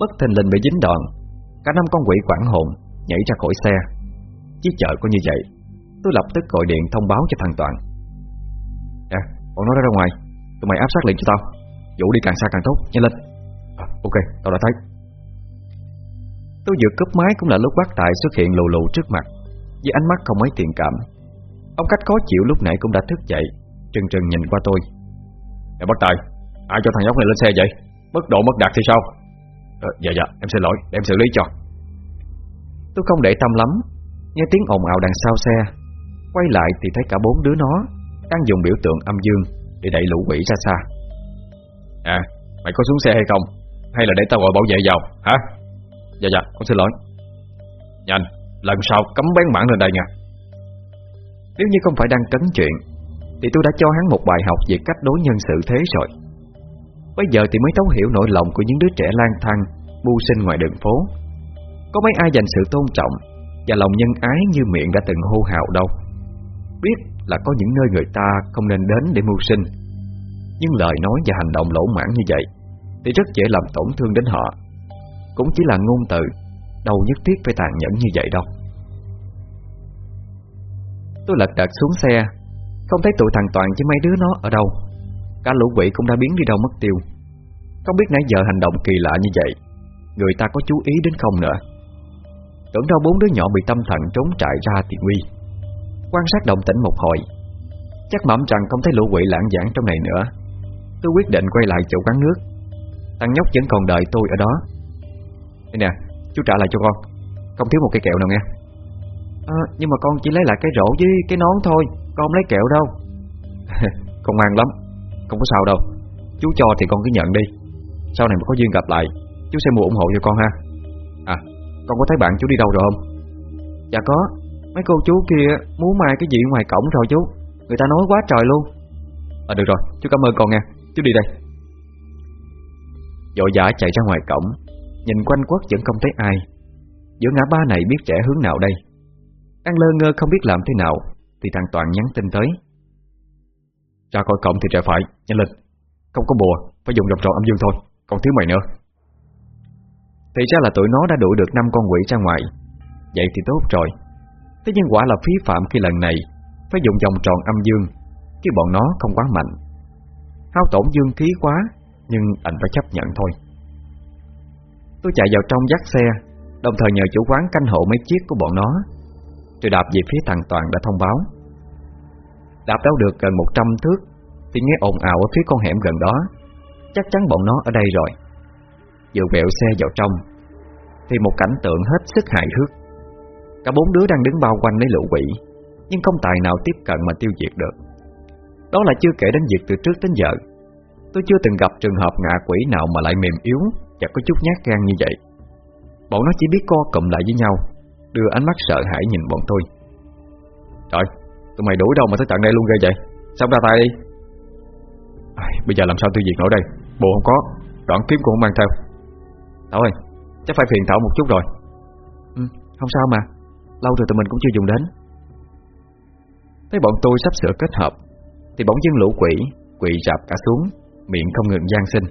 Bất thình lình bị dính đòn, Cả năm con quỷ quảng hồn Nhảy ra khỏi xe. Chiếc chợ có như vậy. Tôi lập tức gọi điện thông báo cho thằng Toàn. Nè, bọn nó ra ngoài. Tụi mày áp sát liền cho tao. Dụ đi càng xa càng tốt, nhanh lên. À, Ok, tao đã thấy. Tôi vừa cướp máy cũng là lúc bác Tài xuất hiện lù lù trước mặt Với ánh mắt không mấy tiền cảm. Ông cách khó chịu lúc nãy cũng đã thức dậy Trừng trừng nhìn qua tôi. Nè bác Tài Ai cho thằng nhóc này lên xe vậy? Mất độ mất đạt thì sao? À, Dạ dạ em xin lỗi để em xử lý cho. Tôi không để tâm lắm Nghe tiếng ồn ào đằng sau xe Quay lại thì thấy cả bốn đứa nó Đang dùng biểu tượng âm dương Để đẩy lũ quỷ ra xa. À mày có xuống xe hay không? Hay là để tao gọi bảo vệ vào? Hả? Dạ dạ con xin lỗi. Nhanh lần sau cấm bén mảng lên đây nha. Nếu như không phải đang cấn chuyện Thì tôi đã cho hắn một bài học Về cách đối nhân xử thế rồi. Bây giờ thì mới thấu hiểu nỗi lòng Của những đứa trẻ lang thang Mưu sinh ngoài đường phố. Có mấy ai dành sự tôn trọng Và lòng nhân ái như miệng đã từng hô hào đâu Biết là có những nơi người ta không nên đến để mưu sinh. Nhưng lời nói và hành động lỗ mãn như vậy Thì rất dễ làm tổn thương đến họ. Cũng chỉ là ngôn từ Đâu nhất thiết phải tàn nhẫn như vậy đâu. Tôi lật đật xuống xe, Không thấy tụi thằng Toàn với mấy đứa nó ở đâu. Cả lũ quỷ cũng đã biến đi đâu mất tiêu. Không biết nãy giờ hành động kỳ lạ như vậy, Người ta có chú ý đến không nữa. Tưởng đâu bốn đứa nhỏ bị tâm thần trốn trại ra thì nguy. Quan sát động tĩnh một hồi. Chắc mẩm rằng không thấy lũ quỷ lãng giảng trong này nữa. Tôi quyết định quay lại chỗ quán nước. Thằng nhóc vẫn còn đợi tôi ở đó. Đây nè, chú trả lại cho con. Không thiếu một cây kẹo nào nghe. À, Nhưng mà con chỉ lấy lại cái rổ với cái nón thôi. Con không lấy kẹo đâu. Con ngoan lắm. Không có sao đâu. Chú cho thì con cứ nhận đi. Sau này mà có duyên gặp lại Chú sẽ mua ủng hộ cho con ha. À con có thấy bạn chú đi đâu rồi không? Dạ có. Mấy cô chú kia muốn mai cái gì ngoài cổng rồi chú. Người ta nói quá trời luôn. À được rồi. Chú cảm ơn con nha. Chú đi đây. Dội dã chạy ra ngoài cổng, Nhìn quanh quất vẫn không thấy ai. Giữa ngã ba này biết trẻ hướng nào đây? Ăn lơ ngơ không biết làm thế nào, Thì thằng Toàn nhắn tin tới. Ra khỏi cổng thì trẻ phải, Nhanh lên. Không có bùa, Phải dùng vòng tròn âm dương thôi. Còn thiếu mày nữa. Thì ra là tụi nó đã đuổi được năm con quỷ ra ngoài. Vậy thì tốt rồi. Thế nhưng quả là phí phạm khi lần này Phải dùng vòng tròn âm dương, Chứ bọn nó không quá mạnh. Hao tổn dương khí quá, Nhưng anh phải chấp nhận thôi. Tôi chạy vào trong dắt xe, Đồng thời nhờ chủ quán canh hộ mấy chiếc của bọn nó. Rồi đạp về phía thằng Toàn đã thông báo. Đạp đâu được gần 100 thước, Thì nghe ồn ào ở phía con hẻm gần đó. Chắc chắn bọn nó ở đây rồi. Vừa vẹo xe vào trong, Thì một cảnh tượng hết sức hài hước. Cả bốn đứa đang đứng bao quanh lấy lũ quỷ Nhưng không tài nào tiếp cận mà tiêu diệt được. Đó là chưa kể đến việc từ trước đến giờ Tôi chưa từng gặp trường hợp ngạ quỷ nào mà lại mềm yếu Và có chút nhát gan như vậy. Bọn nó chỉ biết co cụm lại với nhau Đưa ánh mắt sợ hãi nhìn bọn tôi. Trời, tụi mày đuổi đâu mà tới tận đây luôn ghê vậy? Xong ra tay đi. À, Bây giờ làm sao tiêu diệt nổi đây? Bộ không có, đoạn kiếm cũng không mang theo. Thảo ơi, chắc phải phiền Thảo một chút rồi. Ừ, không sao mà. Lâu rồi tụi mình cũng chưa dùng đến. Thấy bọn tôi sắp sửa kết hợp Thì bỗng dưng lũ quỷ Quỷ rạp cả xuống Miệng không ngừng gian sinh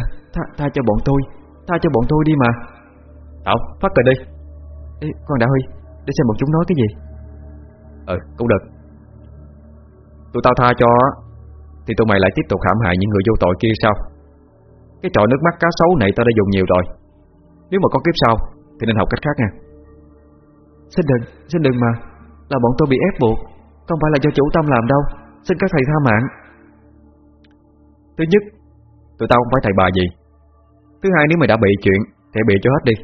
à, tha, tha cho bọn tôi Tha cho bọn tôi đi mà. Thảo, phát cờ đi. Ê, Con đã Huy, để xem bọn chúng nói cái gì. Ừ, cũng được. Tụi tao tha cho Thì tụi mày lại tiếp tục hãm hại những người vô tội kia sao? Cái trò nước mắt cá sấu này tao đã dùng nhiều rồi. Nếu mà có kiếp sau Thì nên học cách khác nha. Xin đừng, xin đừng mà. Là bọn tôi bị ép buộc. Không phải là do chủ tâm làm đâu. Xin các thầy tha mạng. Thứ nhất Tụi tao không phải thầy bà gì. Thứ hai nếu mày đã bị chuyện Thì bị cho hết đi.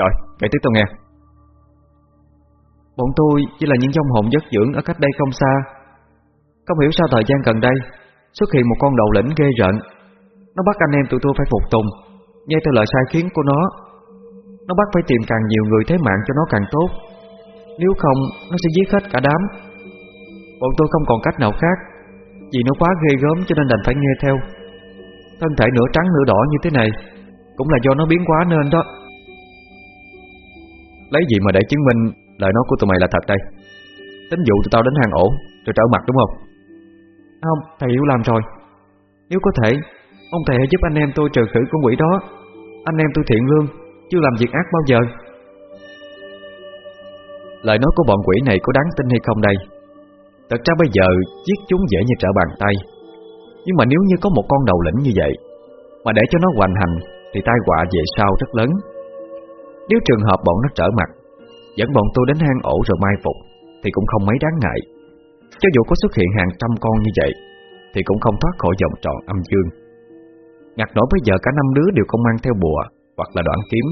Rồi, kể tiếp tao nghe. Bọn tôi chỉ là những dòng hồn giấc dưỡng Ở cách đây không xa. Không hiểu sao thời gian gần đây Xuất hiện một con đầu lĩnh ghê rợn. Nó bắt anh em tụi tôi phải phục tùng. Nghe theo lời sai khiến của nó. Nó bắt phải tìm càng nhiều người thế mạng cho nó càng tốt. Nếu không Nó sẽ giết hết cả đám. Bọn tôi không còn cách nào khác Vì nó quá ghê gớm cho nên đành phải nghe theo. Thân thể nửa trắng nửa đỏ như thế này Cũng là do nó biến quá nên đó. Lấy gì mà để chứng minh Lời nói của tụi mày là thật đây? Tính dụ tụi tao đến hang ổ Rồi trở mặt đúng không? Không, thầy hiểu làm rồi. Nếu có thể Ông thầy hãy giúp anh em tôi trừ khử con quỷ đó. Anh em tôi thiện lương Chưa làm việc ác bao giờ. Lời nói của bọn quỷ này có đáng tin hay không đây? Thật ra bây giờ, Giết chúng dễ như trở bàn tay. Nhưng mà nếu như có một con đầu lĩnh như vậy, Mà để cho nó hoành hành, Thì tai họa về sau rất lớn. Nếu trường hợp bọn nó trở mặt, Dẫn bọn tôi đến hang ổ rồi mai phục, Thì cũng không mấy đáng ngại. Cho dù có xuất hiện hàng trăm con như vậy, Thì cũng không thoát khỏi vòng tròn âm dương. Ngặt nổi bây giờ cả năm đứa đều không mang theo bùa, Hoặc là đoạn kiếm.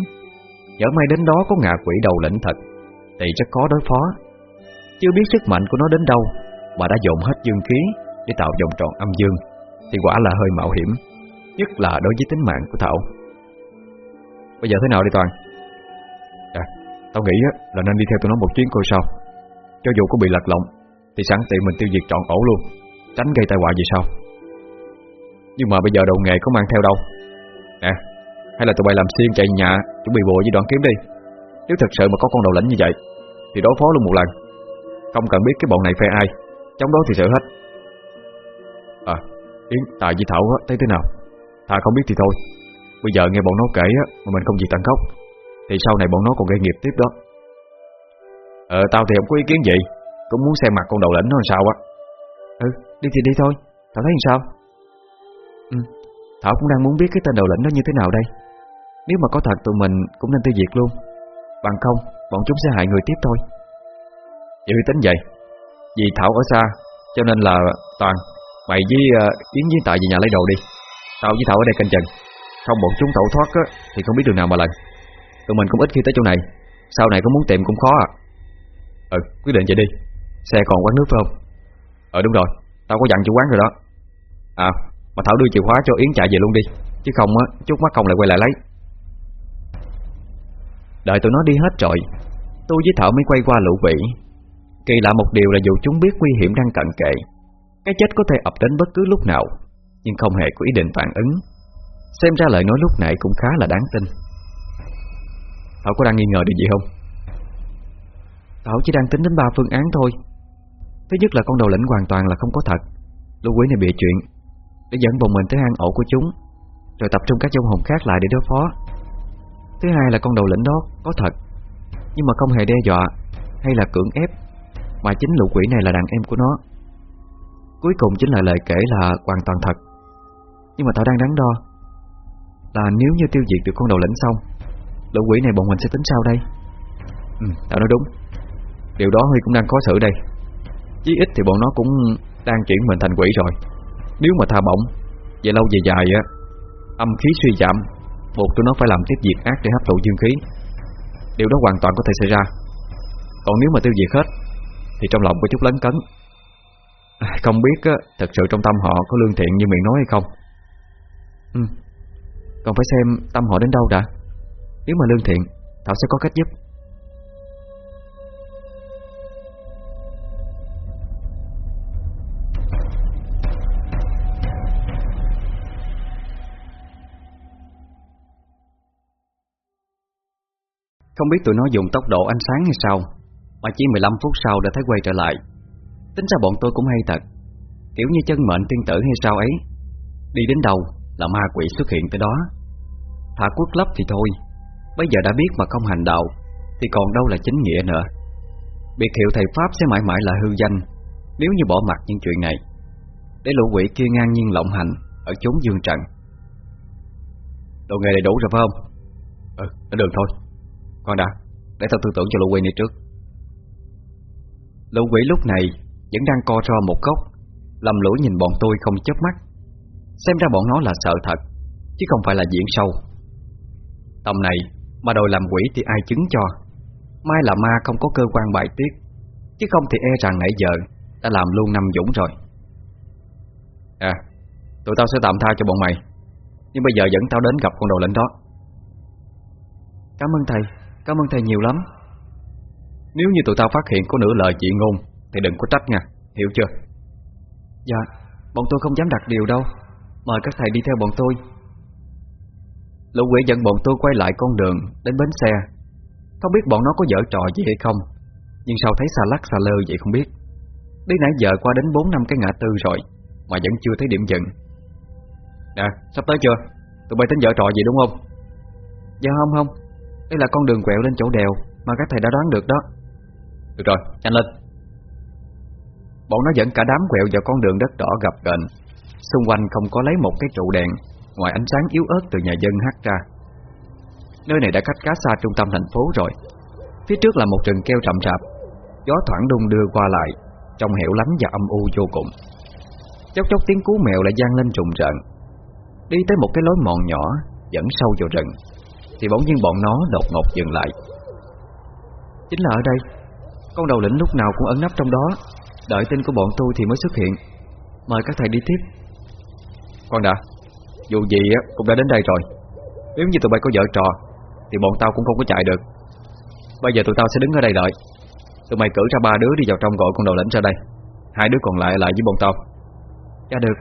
Nhớ may đến đó có ngạ quỷ đầu lĩnh thật thì chắc có đối phó. Chưa biết sức mạnh của nó đến đâu, Mà đã dồn hết dương khí Để tạo vòng tròn âm dương, Thì quả là hơi mạo hiểm, Nhất là đối với tính mạng của Thảo. Bây giờ thế nào đi Toàn? À Tao nghĩ là nên đi theo tụi nó một chuyến coi sao. Cho dù có bị lật lộng Thì sẵn tiện mình tiêu diệt trọn ổ luôn, Tránh gây tai họa gì sao Nhưng mà bây giờ đầu nghề có mang theo đâu? Nè Hay là tụi bay làm xiên chạy nhà, Chuẩn bị bộ với đoạn kiếm đi? Nếu thật sự mà có con đầu lĩnh như vậy Thì đối phó luôn một lần. Không cần biết cái bọn này phe ai Chống đối thì sợ hết. À Yến, Tài với Thảo thấy thế nào? Thà không biết thì thôi. Bây giờ nghe bọn nó kể á, mà mình không gì tận gốc. Thì sau này bọn nó còn gây nghiệp tiếp đó. Ờ tao thì không có ý kiến gì. Cũng muốn xem mặt con đầu lĩnh nó làm sao á. Ừ đi thì đi thôi. Tao thấy làm sao? Ừ Thảo cũng đang muốn biết cái tên đầu lĩnh nó như thế nào đây. Nếu mà có thật tụi mình cũng nên tiêu diệt luôn. Bằng không Bọn chúng sẽ hại người tiếp thôi. Vậy tính vậy Vì Thảo ở xa Cho nên là Toàn Mày với uh, Yến với Tại về nhà lấy đồ đi. Tao với Thảo ở đây canh chừng. Không bọn chúng tẩu thoát á, Thì không biết đường nào mà lần Tụi mình cũng ít khi tới chỗ này. Sau này có muốn tìm cũng khó à. Ừ quyết định vậy đi. Xe còn quán nước phải không? Ờ đúng rồi. Tao có dặn chủ quán rồi đó. À mà Thảo đưa chìa khóa cho Yến chạy về luôn đi. Chứ không á chút mắt không lại quay lại lấy. Đợi tụi nó đi hết rồi, Tôi với Thảo mới quay qua lũ quỷ Kỳ lạ một điều là dù chúng biết nguy hiểm đang cận kề, Cái chết có thể ập đến bất cứ lúc nào, Nhưng không hề có ý định phản ứng. Xem ra lời nói lúc nãy cũng khá là đáng tin. Thảo có đang nghi ngờ điều gì không? Thảo chỉ đang tính đến ba phương án thôi. Thứ nhất là con đầu lĩnh hoàn toàn là không có thật. Lũ quỷ này bịa chuyện, Để dẫn bọn mình tới hang ổ của chúng, Rồi tập trung các dông hồn khác lại để đối phó. Thứ hai là con đầu lĩnh đó có thật. Nhưng mà không hề đe dọa Hay là cưỡng ép. Mà chính lũ quỷ này là đàn em của nó. Cuối cùng chính là lời kể là hoàn toàn thật. Nhưng mà tao đang đắn đo Là nếu như tiêu diệt được con đầu lĩnh xong Lũ quỷ này bọn mình sẽ tính sao đây? Ừ, tao nói đúng. Điều đó Huy cũng đang khó xử đây. Chí ít thì bọn nó cũng đang chuyển mình thành quỷ rồi. Nếu mà tha bổng Về lâu về dài á Âm khí suy giảm Buộc tụi nó phải làm tiếp việc ác để hấp thụ dương khí. Điều đó hoàn toàn có thể xảy ra. Còn nếu mà tiêu diệt hết Thì trong lòng có chút lấn cấn. Không biết á, thật sự trong tâm họ có lương thiện như miệng nói hay không? Ừ. Còn phải xem tâm họ đến đâu đã. Nếu mà lương thiện Thảo sẽ có cách giúp. Không biết tụi nó dùng tốc độ ánh sáng hay sao Mà chỉ 15 phút sau đã thấy quay trở lại. Tính ra bọn tôi cũng hay thật. Kiểu như chân mệnh tiên tử hay sao ấy. Đi đến đâu là ma quỷ xuất hiện tới đó. Thả quốc lấp thì thôi. Bây giờ đã biết mà không hành đạo Thì còn đâu là chính nghĩa nữa. Biệt hiệu thầy Pháp sẽ mãi mãi là hư danh Nếu như bỏ mặt những chuyện này. Để lũ quỷ kia ngang nhiên lộng hành Ở chốn dương trần. Đồ nghề đầy đủ rồi phải không? Ừ, đã được thôi. Khoan đã, để tao tư tưởng cho lũ quỷ này trước. Lũ quỷ lúc này Vẫn đang co ro một góc Lầm lũi nhìn bọn tôi không chớp mắt. Xem ra bọn nó là sợ thật Chứ không phải là diễn sâu. Tầm này mà đòi làm quỷ thì ai chứng cho? Mai là ma không có cơ quan bài tiết Chứ không thì e rằng nãy giờ Đã làm luôn năm dũng rồi. À Tụi tao sẽ tạm tha cho bọn mày Nhưng bây giờ dẫn tao đến gặp con đầu lĩnh đó. Cảm ơn thầy. Cảm ơn thầy nhiều lắm. Nếu như tụi tao phát hiện có nửa lời chị ngôn Thì đừng có trách nha, hiểu chưa? Dạ, bọn tôi không dám đặt điều đâu. Mời các thầy đi theo bọn tôi. Lũ quỷ dẫn bọn tôi quay lại con đường Đến bến xe. Không biết bọn nó có dở trò gì hay không Nhưng sao thấy xa lắc xa lơ vậy không biết. Đi nãy giờ qua đến 4 năm cái ngã tư rồi Mà vẫn chưa thấy điểm dừng. Nè, sắp tới chưa? Tụi bay tính dở trò gì đúng không? Dạ không không Đây là con đường quẹo lên chỗ đèo Mà các thầy đã đoán được đó. Được rồi, nhanh lên. Bọn nó dẫn cả đám quẹo vào con đường đất đỏ gập ghềnh. Xung quanh không có lấy một cái trụ đèn Ngoài ánh sáng yếu ớt từ nhà dân hắt ra. Nơi này đã cách khá xa trung tâm thành phố rồi. Phía trước là một rừng keo rậm rạp. Gió thoảng đung đưa qua lại Trong hẻo lánh và âm u vô cùng. Chốc chốc tiếng cú mèo lại vang lên trùng rợn. Đi tới một cái lối mòn nhỏ Dẫn sâu vào rừng thì bỗng nhiên bọn nó đột ngột dừng lại. Chính là ở đây. Con đầu lĩnh lúc nào cũng ẩn nấp trong đó. Đợi tin của bọn tôi thì mới xuất hiện. Mời các thầy đi tiếp. Con đã. Dù gì cũng đã đến đây rồi. Nếu như tụi bay có vợ trò, Thì bọn tao cũng không có chạy được. Bây giờ tụi tao sẽ đứng ở đây đợi. Tụi mày cử ra ba đứa đi vào trong gọi con đầu lĩnh ra đây. Hai đứa còn lại lại với bọn tao. Dạ được.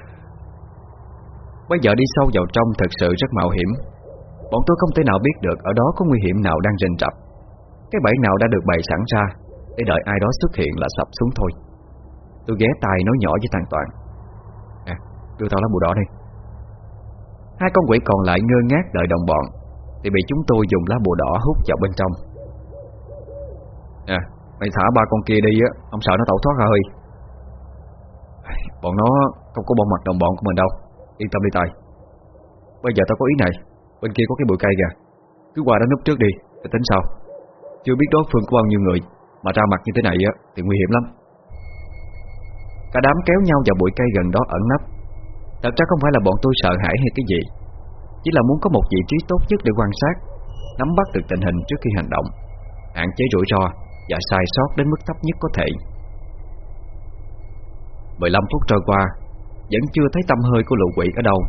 Bây giờ đi sâu vào trong thật sự rất mạo hiểm. Bọn tôi không thể nào biết được Ở đó có nguy hiểm nào đang rình rập. Cái bẫy nào đã được bày sẵn ra Để đợi ai đó xuất hiện là sập xuống thôi. Tôi ghé tai nói nhỏ với thằng Toàn. À, đưa tao lá bùa đỏ đi. Hai con quỷ còn lại ngơ ngác đợi đồng bọn Thì bị chúng tôi dùng lá bùa đỏ hút vào bên trong. À Mày thả ba con kia đi á Ông sợ nó tẩu thoát ra hơi. Bọn nó không có bom mặt đồng bọn của mình đâu. Yên tâm đi Tài. Bây giờ tao có ý này. Bên kia có cái bụi cây kìa. Cứ qua đó núp trước đi Để tính sau. Chưa biết đối phương có bao nhiêu người, Mà ra mặt như thế này á, thì nguy hiểm lắm. Cả đám kéo nhau vào bụi cây gần đó ẩn nấp. Thật ra không phải là bọn tôi sợ hãi hay cái gì, Chỉ là muốn có một vị trí tốt nhất để quan sát, Nắm bắt được tình hình trước khi hành động, Hạn chế rủi ro Và sai sót đến mức thấp nhất có thể. 15 phút trôi qua, Vẫn chưa thấy tâm hơi của lũ quỷ ở đâu.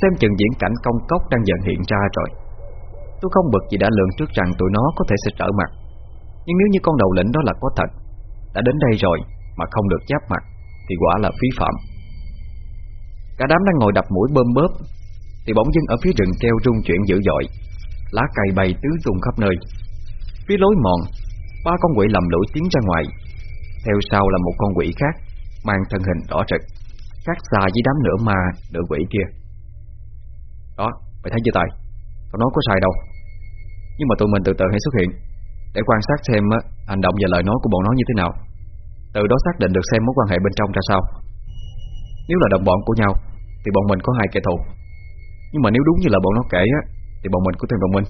Xem chừng diễn cảnh công cốc đang dần hiện ra rồi. Tôi không bực vì đã lượng trước rằng tụi nó có thể sẽ trở mặt. Nhưng nếu như con đầu lĩnh đó là có thật, Đã đến đây rồi Mà không được giáp mặt, Thì quả là phí phạm. Cả đám đang ngồi đập mũi bơm bớp, Thì bỗng dưng ở phía rừng keo rung chuyển dữ dội. Lá cây bay tứ tung khắp nơi. Phía lối mòn, Ba con quỷ lầm lũi tiến ra ngoài. Theo sau là một con quỷ khác, Mang thân hình đỏ rực, Khác xa với đám nửa ma, nửa quỷ kia. Đó, mày thấy chưa Tài? Tao nói có sai đâu. Nhưng mà tụi mình từ từ hãy xuất hiện Để quan sát xem hành động và lời nói của bọn nó như thế nào. Từ đó xác định được xem mối quan hệ bên trong ra sao. Nếu là đồng bọn của nhau Thì bọn mình có hai kẻ thù. Nhưng mà nếu đúng như là bọn nó kể á, Thì bọn mình có thêm đồng minh.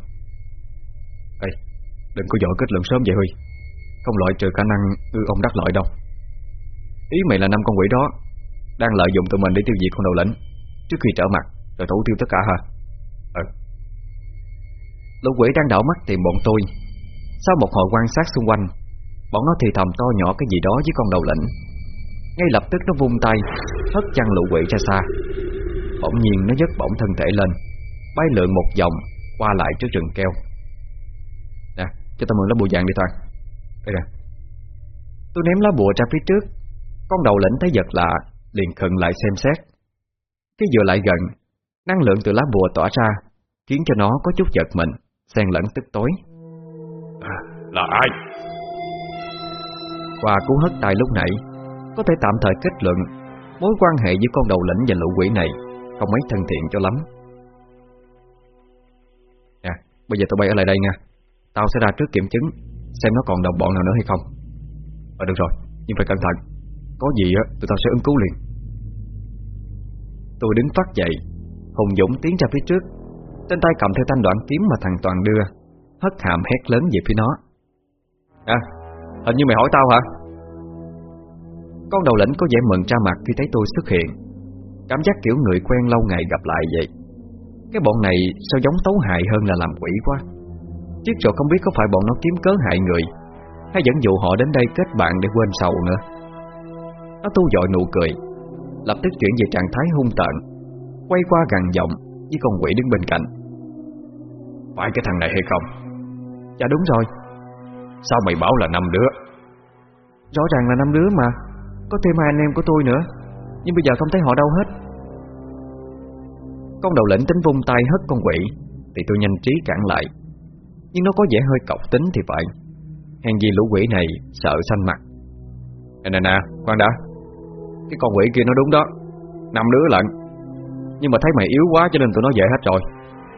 Ê, đừng có dội kết luận sớm vậy Huy. Không loại trừ khả năng ư ông đắc lợi đâu. Ý mày là năm con quỷ đó Đang lợi dụng tụi mình để tiêu diệt con đầu lĩnh Trước khi trở mặt. Rồi thủ tiêu tất cả hả? Ừ. Lũ quỷ đang đảo mắt tìm bọn tôi Sau một hồi quan sát xung quanh Bọn nó thì thầm to nhỏ cái gì đó với con đầu lệnh. Ngay lập tức nó vung tay Hất chăn lũ quỷ ra xa. Bỗng nhiên nó dứt bổng thân thể lên Bay lượn một vòng Qua lại trước rừng keo. Nè, cho tao mượn lá bùa vàng đi Toàn Đây nè. Tôi ném lá bùa ra phía trước Con đầu lĩnh thấy giật lạ Liền khựng lại xem xét. Cái vừa lại gần Năng lượng từ lá bùa tỏa ra Khiến cho nó có chút giật mình Xen lẫn tức tối. À, Là ai? Qua cú hất tay lúc nãy Có thể tạm thời kết luận Mối quan hệ giữa con đầu lĩnh và lũ quỷ này Không mấy thân thiện cho lắm. Nè, bây giờ tụi bay ở lại đây nha. Tao sẽ ra trước kiểm chứng Xem nó còn đồng bọn nào nữa hay không. Ờ được rồi, nhưng phải cẩn thận. Có gì á, tụi tao sẽ ứng cứu liền. Tôi đứng phát dậy Hùng Dũng tiến ra phía trước. Trên tay cầm theo thanh đoạn kiếm mà thằng Toàn đưa. Hất hàm hét lớn về phía nó. À, hình như mày hỏi tao hả? Con đầu lĩnh có vẻ mừng ra mặt khi thấy tôi xuất hiện. Cảm giác kiểu người quen lâu ngày gặp lại vậy. Cái bọn này sao giống tấu hại hơn là làm quỷ quá. Chứ rồi không biết có phải bọn nó kiếm cớ hại người Hay dẫn dụ họ đến đây kết bạn để quên sầu nữa. Nó tu dội nụ cười Lập tức chuyển về trạng thái hung tợn Quay qua gằn giọng Với con quỷ đứng bên cạnh. Phải cái thằng này hay không? Dạ đúng rồi. Sao mày bảo là năm đứa? Rõ ràng là năm đứa mà. Có thêm hai anh em của tôi nữa. Nhưng bây giờ không thấy họ đâu hết. Con đầu lĩnh tính vung tay hất con quỷ Thì tôi nhanh trí cản lại. Nhưng nó có vẻ hơi cọc tính thì phải. Hèn gì lũ quỷ này sợ xanh mặt. Nè nè nè, khoan đã. Cái con quỷ kia nó đúng đó. Năm đứa lận. Nhưng mà thấy mày yếu quá cho nên tụi nó về hết rồi.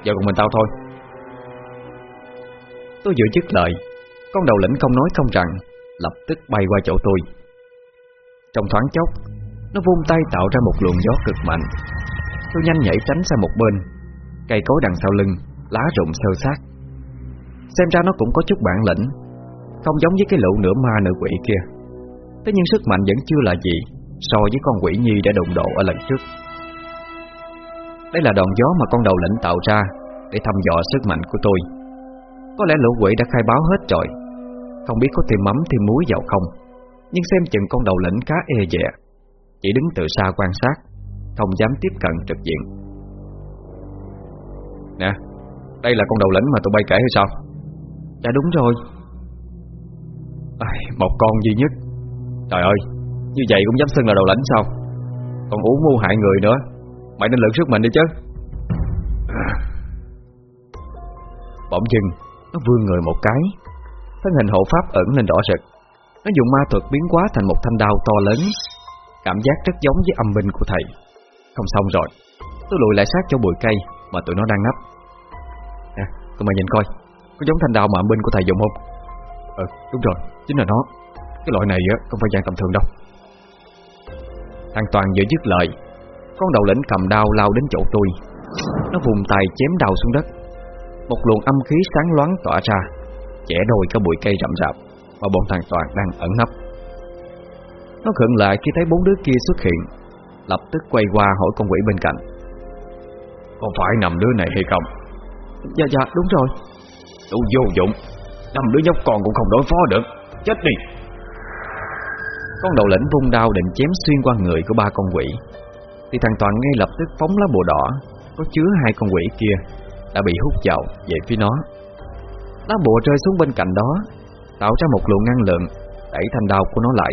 Giờ còn mình tao thôi. Tôi vừa dứt lời Con đầu lĩnh không nói không rằng, Lập tức bay qua chỗ tôi. Trong thoáng chốc, Nó vung tay tạo ra một luồng gió cực mạnh. Tôi nhanh nhảy tránh sang một bên. Cây cối đằng sau lưng, Lá rụng sơ sát. Xem ra nó cũng có chút bản lĩnh. Không giống với cái lũ nửa ma nửa quỷ kia. Thế nhưng sức mạnh vẫn chưa là gì So với con quỷ nhi đã đụng độ ở lần trước. Đây là đòn gió mà con đầu lĩnh tạo ra Để thăm dò sức mạnh của tôi. Có lẽ lũ quỷ đã khai báo hết rồi. Không biết có thêm mắm thêm muối vào không. Nhưng xem chừng con đầu lĩnh khá e dè. Chỉ đứng từ xa quan sát Không dám tiếp cận trực diện. Nè, đây là con đầu lĩnh mà tụi bay kể hay sao? Dạ đúng rồi. À, Một con duy nhất. Trời ơi, như vậy cũng dám xưng là đầu lĩnh sao? Còn uống mưu hại người nữa Mày nên lượng sức mình đi chứ. Bỗng dưng Nó vươn người một cái. Thân hình hộ pháp ẩn lên đỏ rực. Nó dùng ma thuật biến hóa thành một thanh đao to lớn. Cảm giác rất giống với âm binh của thầy. Không xong rồi. Tôi lùi lại sát cho bụi cây Mà tụi nó đang nấp. Nè, tụi mày nhìn coi. Có giống thanh đao mà binh của thầy dùng không? Ừ, đúng rồi, chính là nó. Cái loại này không phải dạng tầm thường đâu. Thằng Toàn vừa dứt lời con đầu lĩnh cầm đao lao đến chỗ tôi. Nó vùng tay chém đao xuống đất. Một luồng âm khí sáng loáng tỏa ra Chẻ đôi cả bụi cây rậm rạp Mà bọn thằng Toàn đang ẩn nấp. Nó khựng lại khi thấy bốn đứa kia xuất hiện Lập tức quay qua hỏi con quỷ bên cạnh. Có phải nằm đứa này hay không? Dạ dạ đúng rồi. Đủ vô dụng Năm đứa nhóc con cũng không đối phó được. Chết đi. Con đầu lĩnh vung đao định chém xuyên qua người của ba con quỷ Thì thằng Toàn ngay lập tức phóng lá bùa đỏ Có chứa hai con quỷ kia Đã bị hút vào về phía nó. Lá bùa rơi xuống bên cạnh đó Tạo ra một luồng năng lượng Đẩy thanh đao của nó lại.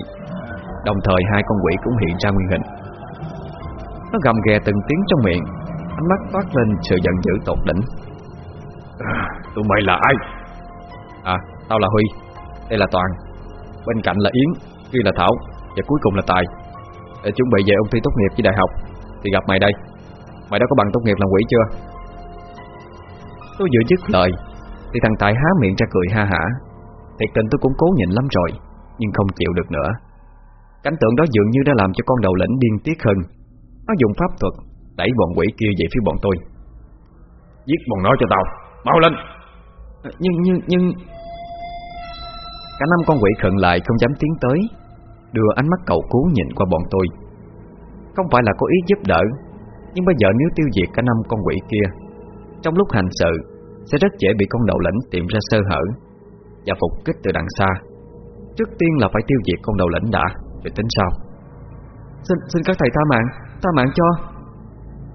Đồng thời hai con quỷ cũng hiện ra nguyên hình. Nó gầm ghè từng tiếng trong miệng Ánh mắt toát lên sự giận dữ tột đỉnh. À, Tụi mày là ai? À tao là Huy. Đây là Toàn. Bên cạnh là Yến Kia là Thảo Và cuối cùng là Tài. Để chuẩn bị về ôn thi tốt nghiệp với đại học Thì gặp mày đây. Mày đã có bằng tốt nghiệp làm quỷ chưa? Tôi vừa dứt lời Thì thằng Tài há miệng ra cười ha hả. Thiệt tình tôi cũng cố nhịn lắm rồi Nhưng không chịu được nữa. Cảnh tượng đó dường như đã làm cho con đầu lĩnh điên tiết hơn. Nó dùng pháp thuật Đẩy bọn quỷ kia về phía bọn tôi. Giết bọn nó cho tao Mau lên! Nhưng nhưng nhưng Cả năm con quỷ khận lại không dám tiến tới Đưa ánh mắt cầu cứu nhìn qua bọn tôi không phải là có ý giúp đỡ Nhưng bây giờ nếu tiêu diệt cả năm con quỷ kia Trong lúc hành sự Sẽ rất dễ bị con đầu lĩnh tìm ra sơ hở Và phục kích từ đằng xa. Trước tiên là phải tiêu diệt con đầu lĩnh đã Rồi tính sau. Xin xin các thầy tha mạng Tha mạng cho.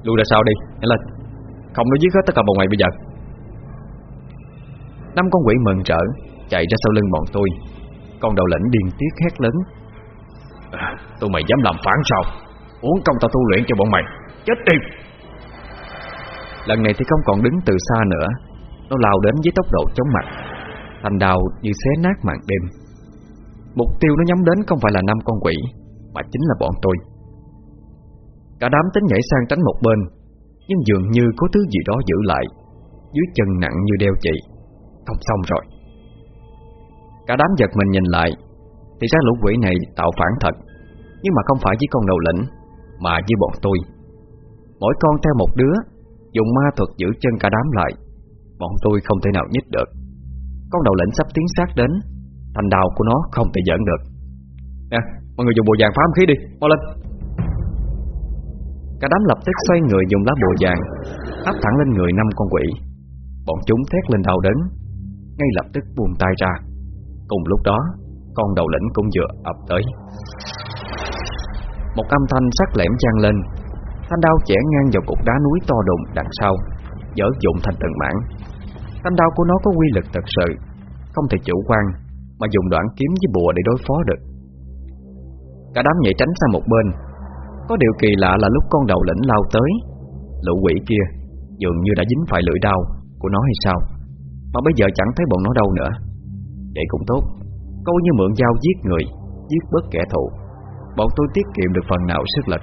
Lui ra sau đi, nhanh lên. Không nó giết hết tất cả bọn mày bây giờ. Năm con quỷ mừng trở Chạy ra sau lưng bọn tôi. Con đầu lĩnh điên tiết hét lớn. À, Tụi mày dám làm phản sao? Uống công tao tu luyện cho bọn mày. Chết đi. Lần này thì không còn đứng từ xa nữa. Nó lao đến với tốc độ chóng mặt. Thành đào như xé nát màn đêm. Mục tiêu nó nhắm đến không phải là năm con quỷ, Mà chính là bọn tôi. Cả đám tính nhảy sang tránh một bên, Nhưng dường như có thứ gì đó giữ lại. Dưới chân nặng như đeo chị. Không xong rồi. Cả đám giật mình nhìn lại, Thì ra lũ quỷ này tạo phản thật. Nhưng mà không phải với con đầu lĩnh. Mà với bọn tôi. Mỗi con theo một đứa Dùng ma thuật giữ chân cả đám lại. Bọn tôi không thể nào nhích được. Con đầu lĩnh sắp tiến sát đến Thành đào của nó không thể dẫn được. Nè, mọi người dùng bùa vàng phá âm khí đi Mau lên. Cả đám lập tức xoay người dùng lá bùa vàng Áp thẳng lên người năm con quỷ. Bọn chúng thét lên đau đớn Ngay lập tức buông tay ra. Cùng lúc đó Con đầu lĩnh cũng vừa ập tới. Một âm thanh sắc lẻm trang lên. Thanh đao chẻ ngang vào cục đá núi to đùng đằng sau, Dở dụng thành từng mảng. Thanh đao của nó có quy lực thật sự, Không thể chủ quan, Mà dùng đoạn kiếm với bùa để đối phó được. Cả đám nhảy tránh sang một bên. Có điều kỳ lạ là lúc con đầu lĩnh lao tới, Lũ quỷ kia Dường như đã dính phải lưỡi đao Của nó hay sao? Mà bây giờ chẳng thấy bọn nó đâu nữa. Vậy cũng tốt. Câu như mượn dao giết người, Giết bớt kẻ thù. Bọn tôi tiết kiệm được phần nào sức lực.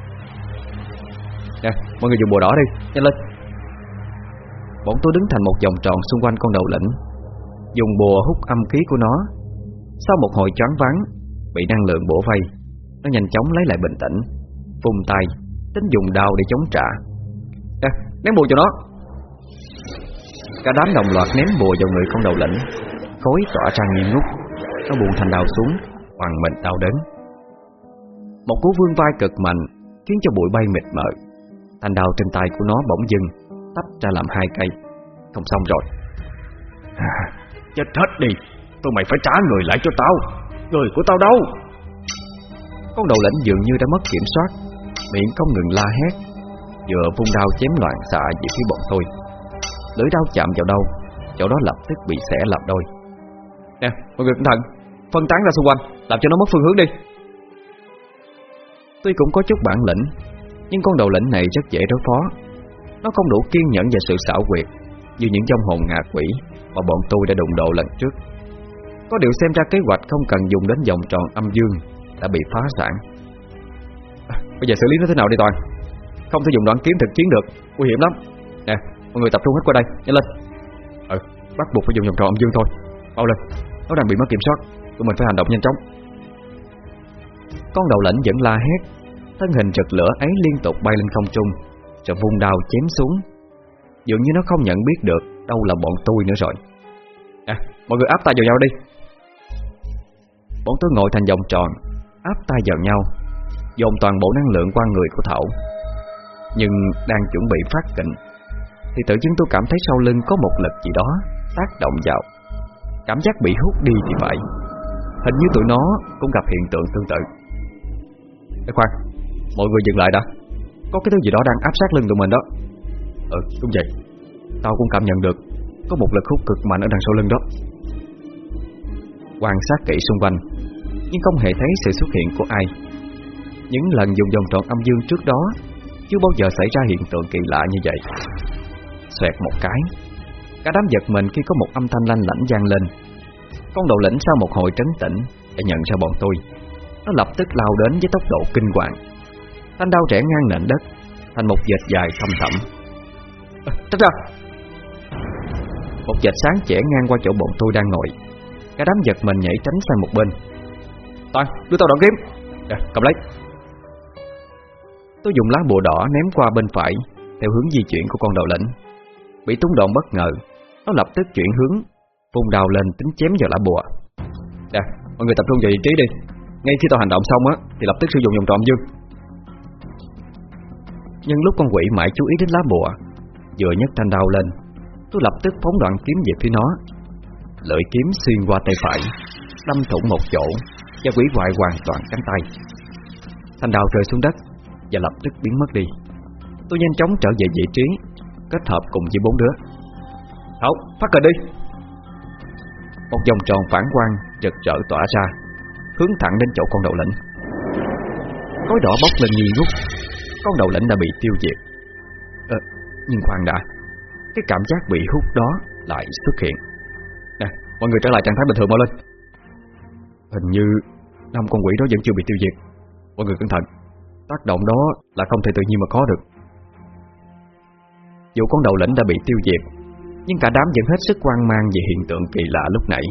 Nè, mọi người dùng bùa đỏ đi, nhanh lên. Bọn tôi đứng thành một vòng tròn xung quanh con đầu lĩnh Dùng bùa hút âm khí của nó. Sau một hồi choáng váng Bị năng lượng bổ vây Nó nhanh chóng lấy lại bình tĩnh Vùng tay Tính dùng đao để chống trả. Nè, ném bùa cho nó. Cả đám đồng loạt ném bùa vào người con đầu lĩnh Khối tỏa ra nghi ngút. Nó buồn thành đào xuống Hoàng mình đau đớn. Một cú vương vai cực mạnh Khiến cho bụi bay mịt mờ. Thành đào trên tay của nó bỗng dưng Tách ra làm hai cây. Không xong rồi. À, Chết hết đi. Tụi mày phải trả người lại cho tao. Người của tao đâu? Con đầu lĩnh dường như đã mất kiểm soát. Miệng không ngừng la hét. Vừa vung đao chém loạn xạ về phía bọn tôi. Lưỡi đao chạm vào đâu Chỗ đó lập tức bị xẻ làm đôi. Nè, mọi người cẩn thận. Phân tán ra xung quanh, làm cho nó mất phương hướng đi Tuy cũng có chút bản lĩnh Nhưng con đầu lĩnh này rất dễ đối phó. Nó không đủ kiên nhẫn và sự xảo quyệt Như những trong hồn ngạ quỷ Mà bọn tôi đã đụng độ lần trước. Có điều xem ra kế hoạch không cần dùng đến vòng tròn âm dương Đã bị phá sản. À, Bây giờ xử lý nó thế nào đi Toàn? Không thể dùng đoạn kiếm thực chiến được Nguy hiểm lắm. Nè mọi người tập trung hết qua đây Nhanh lên. Ừ bắt buộc phải dùng vòng tròn âm dương thôi. Mau lên Nó đang bị mất kiểm soát Tụi mình phải hành động nhanh chóng. Con đầu lãnh vẫn la hét. Thân hình rực lửa ấy liên tục bay lên không trung, Rồi vung đao chém xuống. Dường như nó không nhận biết được Đâu là bọn tôi nữa rồi. À mọi người áp tay vào nhau đi. Bọn tôi ngồi thành vòng tròn, Áp tay vào nhau, Dồn toàn bộ năng lượng qua người của Thảo. Nhưng đang chuẩn bị phát kình, Thì tự dưng tôi cảm thấy sau lưng có một lực gì đó Tác động vào. Cảm giác bị hút đi thì vậy Hình như tụi nó cũng gặp hiện tượng tương tự. Ê khoan, Mọi người dừng lại đã. Có cái thứ gì đó đang áp sát lưng tụi mình đó. Ờ, ừ đúng vậy. Tao cũng cảm nhận được Có một lực hút cực mạnh ở đằng sau lưng đó. Quan sát kỹ xung quanh, Nhưng không hề thấy sự xuất hiện của ai. Những lần dùng vòng tròn âm dương trước đó Chưa bao giờ xảy ra hiện tượng kỳ lạ như vậy. Xoẹt một cái, Cả đám giật mình khi có một âm thanh lanh lảnh vang lên. Con đầu lĩnh sau một hồi trấn tĩnh Để nhận ra bọn tôi. Nó lập tức lao đến với tốc độ kinh hoàng. Thanh đao trẻ ngang nền đất Thành một dệt dài thâm thẳm. À, Tránh ra Một dệt sáng chẻ ngang qua chỗ bọn tôi đang ngồi. Cả đám giật mình nhảy tránh sang một bên. Toàn, đưa tao đoạn kiếm! À, Cầm lấy. Tôi dùng lá bùa đỏ ném qua bên phải Theo hướng di chuyển của con đầu lĩnh. Bị tung đòn bất ngờ Nó lập tức chuyển hướng Vùng đào lên tính chém vào lá bùa. Nè, mọi người tập trung vào vị trí đi ngay khi tao hành động xong á, Thì lập tức sử dụng vòng tròn dương Nhưng lúc con quỷ mãi chú ý đến lá bùa, Vừa nhấc thanh đao lên, Tôi lập tức phóng đoạn kiếm về phía nó. Lưỡi kiếm xuyên qua tay phải, Đâm thủng một chỗ, Và quỷ hoại hoàn toàn cánh tay. Thanh đao rơi xuống đất, Và lập tức biến mất đi. Tôi nhanh chóng trở về vị trí, Kết hợp cùng với bốn đứa. Hậu phát cờ đi. Một vòng tròn phản quang rực rỡ tỏa ra. Hướng thẳng đến chỗ con đầu lĩnh. Khói đỏ bốc lên nghi ngút. Con đầu lĩnh đã bị tiêu diệt. À, Nhưng khoan đã. Cái cảm giác bị hút đó lại xuất hiện. Nè, mọi người trở lại trạng thái bình thường mau lên. Hình như năm con quỷ đó vẫn chưa bị tiêu diệt. Mọi người cẩn thận. Tác động đó là không thể tự nhiên mà có được. Dù con đầu lĩnh đã bị tiêu diệt Nhưng cả đám vẫn hết sức quan mang về hiện tượng kỳ lạ lúc nãy.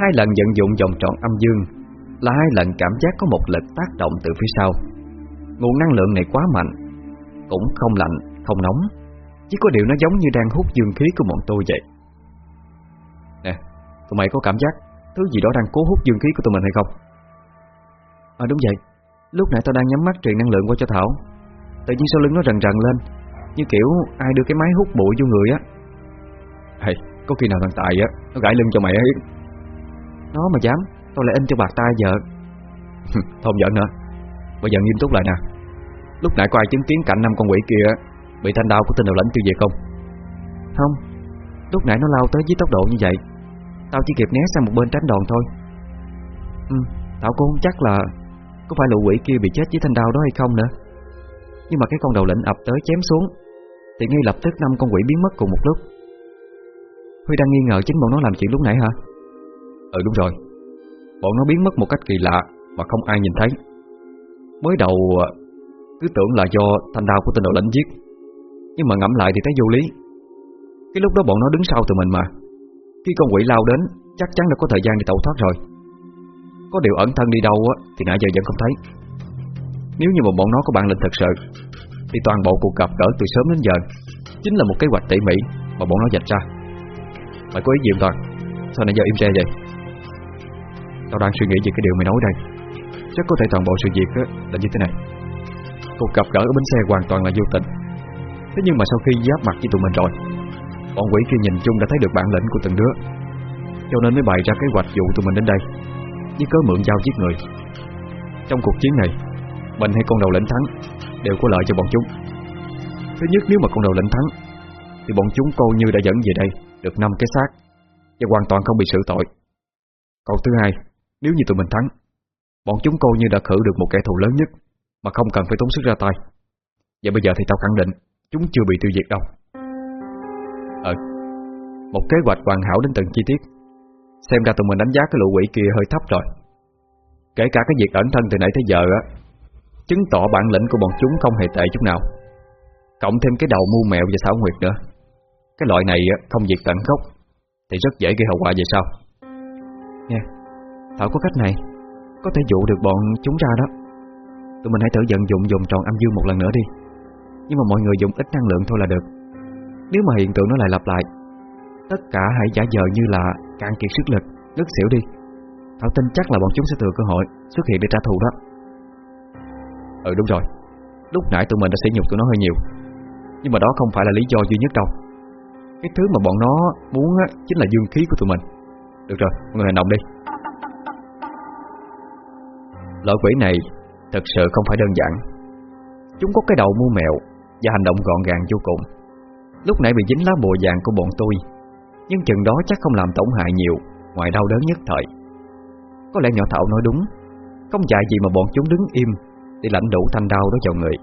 Hai lần vận dụng vòng tròn âm dương là hai lần cảm giác có một lực tác động từ phía sau. Nguồn năng lượng này quá mạnh Cũng không lạnh, không nóng Chỉ có điều nó giống như đang hút dương khí của bọn tôi vậy. Nè, tụi mày có cảm giác Thứ gì đó đang cố hút dương khí của tụi mình hay không? À đúng vậy. Lúc nãy tao đang nhắm mắt truyền năng lượng qua cho Thảo. Tự nhiên sau lưng nó rần rần lên Như kiểu ai đưa cái máy hút bụi vô người á. Hay, có khi nào thằng Tài á Nó gãi lưng cho mày ấy. Nó mà dám. Tao lại in cho bạc tay vợ. Thôi giỡn nữa. Bây giờ nghiêm túc lại nè. Lúc nãy có ai chứng kiến cảnh năm con quỷ kia Bị thanh đao của tên đầu lãnh tiêu diệt không? Không. Lúc nãy nó lao tới với tốc độ như vậy Tao chỉ kịp né sang một bên tránh đòn thôi. Ừ, Tao cũng không chắc là Có phải lũ quỷ kia bị chết với thanh đao đó hay không nữa. Nhưng mà cái con đầu lĩnh ập tới chém xuống Thì ngay lập tức năm con quỷ biến mất cùng một lúc. Huy đang nghi ngờ chính bọn nó làm chuyện lúc nãy hả? Ừ đúng rồi. Bọn nó biến mất một cách kỳ lạ Mà không ai nhìn thấy. Mới đầu à, cứ tưởng là do thanh đao của tên đầu lãnh giết. Nhưng mà ngẫm lại thì thấy vô lý. Cái lúc đó bọn nó đứng sau tụi mình mà. Khi con quỷ lao đến, Chắc chắn đã có thời gian để tẩu thoát rồi. Có điều ẩn thân đi đâu á, Thì nãy giờ vẫn không thấy. Nếu như mà bọn nó có bản lĩnh thật sự, Thì toàn bộ cuộc gặp gỡ từ sớm đến giờ Chính là một kế hoạch tỉ mỉ Mà bọn nó dạch ra. Mày có ý gì không Toàn Sao nãy giờ im re vậy? Tao đang suy nghĩ về cái điều mày nói đây. Chắc có thể toàn bộ sự việc là như thế này. Cuộc gặp gỡ ở bến xe hoàn toàn là vô tình. Thế nhưng mà sau khi giáp mặt với tụi mình rồi, Bọn quỷ kia nhìn chung đã thấy được bản lĩnh của từng đứa. Cho nên mới bày ra kế hoạch dụ tụi mình đến đây, Với cớ mượn dao giết người. Trong cuộc chiến này, Mình hay con đầu lĩnh thắng Đều có lợi cho bọn chúng. Thứ nhất, nếu mà con đầu lĩnh thắng, Thì bọn chúng coi như đã dẫn về đây Được năm cái xác, Và hoàn toàn không bị xử tội. Còn thứ hai nếu như tụi mình thắng, Bọn chúng coi như đã khử được một kẻ thù lớn nhất Mà không cần phải tốn sức ra tay. Vậy bây giờ thì tao khẳng định, Chúng chưa bị tiêu diệt đâu. Ờ Một kế hoạch hoàn hảo đến từng chi tiết. Xem ra tụi mình đánh giá cái lũ quỷ kia hơi thấp rồi. Kể cả cái việc ẩn thân từ nãy tới giờ á, Chứng tỏ bản lĩnh của bọn chúng không hề tệ chút nào. Cộng thêm cái đầu mu mèo và xảo nguyệt nữa. Cái loại này không diệt tận gốc, Thì rất dễ gây hậu quả về sau. Nha. yeah. Thảo có cách này. Có thể dụ được bọn chúng ra đó. Tụi mình hãy thử vận dụng dùng tròn âm dương một lần nữa đi. Nhưng mà mọi người dùng ít năng lượng thôi là được. Nếu mà hiện tượng nó lại lặp lại Tất cả hãy giả vờ như là cạn kiệt sức lực Ngất xỉu đi. Thảo tin chắc là bọn chúng sẽ thừa cơ hội Xuất hiện để trả thù đó. Ừ đúng rồi. Lúc nãy tụi mình đã sỉ nhục tụi nó hơi nhiều. Nhưng mà đó không phải là lý do duy nhất đâu. Cái thứ mà bọn nó muốn á, Chính là dương khí của tụi mình. Được rồi, mọi người hành động đi. Loại quỷ này Thật sự không phải đơn giản. Chúng có cái đầu mu mèo Và hành động gọn gàng vô cùng. Lúc nãy bị dính lá bùa vàng của bọn tôi, Nhưng chừng đó chắc không làm tổn hại nhiều Ngoài đau đớn nhất thời. Có lẽ nhỏ Thảo nói đúng, Không dạy gì mà bọn chúng đứng im Để lãnh đủ thanh đau đó vào người.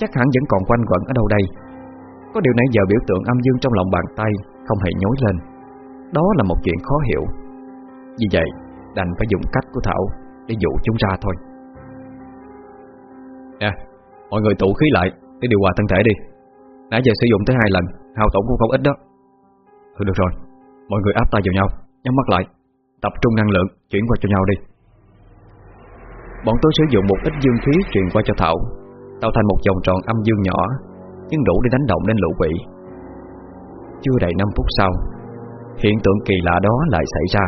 Chắc hẳn vẫn còn quanh quẩn ở đâu đây. Có điều nãy giờ biểu tượng âm dương trong lòng bàn tay Không hề nhối lên. Đó là một chuyện khó hiểu. Vì vậy, đành phải dùng cách của Thảo. Để dụ chúng ra thôi. Nè Mọi người tụ khí lại Để điều hòa thân thể đi. Nãy giờ sử dụng tới hai lần, Hao tổn cũng không ít đó. Ừ được rồi, Mọi người áp tay vào nhau, Nhắm mắt lại, Tập trung năng lượng, Chuyển qua cho nhau đi. Bọn tôi sử dụng một ít dương khí truyền qua cho Thảo, Tạo thành một vòng tròn âm dương nhỏ, Nhưng đủ để đánh động lên lũ quỷ. Chưa đầy 5 phút sau, Hiện tượng kỳ lạ đó lại xảy ra.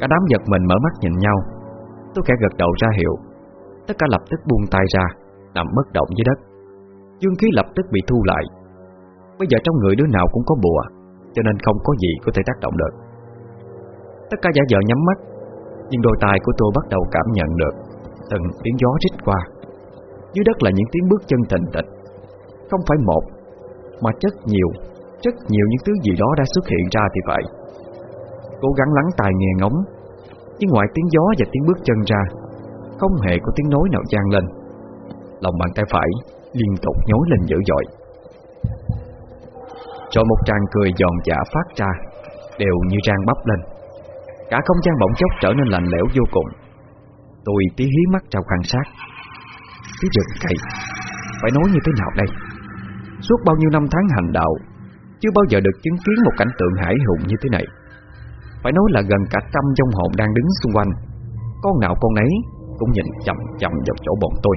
Cả đám giật mình mở mắt nhìn nhau Tôi khẽ gật đầu ra hiệu. Tất cả lập tức buông tay ra, Nằm bất động dưới đất. Dương khí lập tức bị thu lại. Bây giờ trong người đứa nào cũng có bùa, Cho nên không có gì có thể tác động được. Tất cả giả vờ nhắm mắt, Nhưng đôi tai của tôi bắt đầu cảm nhận được Từng tiếng gió rít qua. Dưới đất là những tiếng bước chân thình thịch. Không phải một, Mà rất nhiều Rất nhiều những thứ gì đó đã xuất hiện ra thì vậy. Cố gắng lắng tai nghe ngóng Chứ ngoài tiếng gió và tiếng bước chân ra, Không hề có tiếng nói nào vang lên. Lòng bàn tay phải Liên tục nhối lên dữ dội. Rồi một tràng cười giòn giả phát ra, Đều như rang bắp lên. Cả không gian bỗng chốc trở nên lạnh lẽo vô cùng. Tôi tí hí mắt trao quan sát. Tí rừng cây, Phải nói như thế nào đây? Suốt bao nhiêu năm tháng hành đạo, Chưa bao giờ được chứng kiến một cảnh tượng hải hùng như thế này. Phải nói là gần cả trăm dông hồn đang đứng xung quanh. Con nào con nấy Cũng nhìn chậm chậm vào chỗ bọn tôi.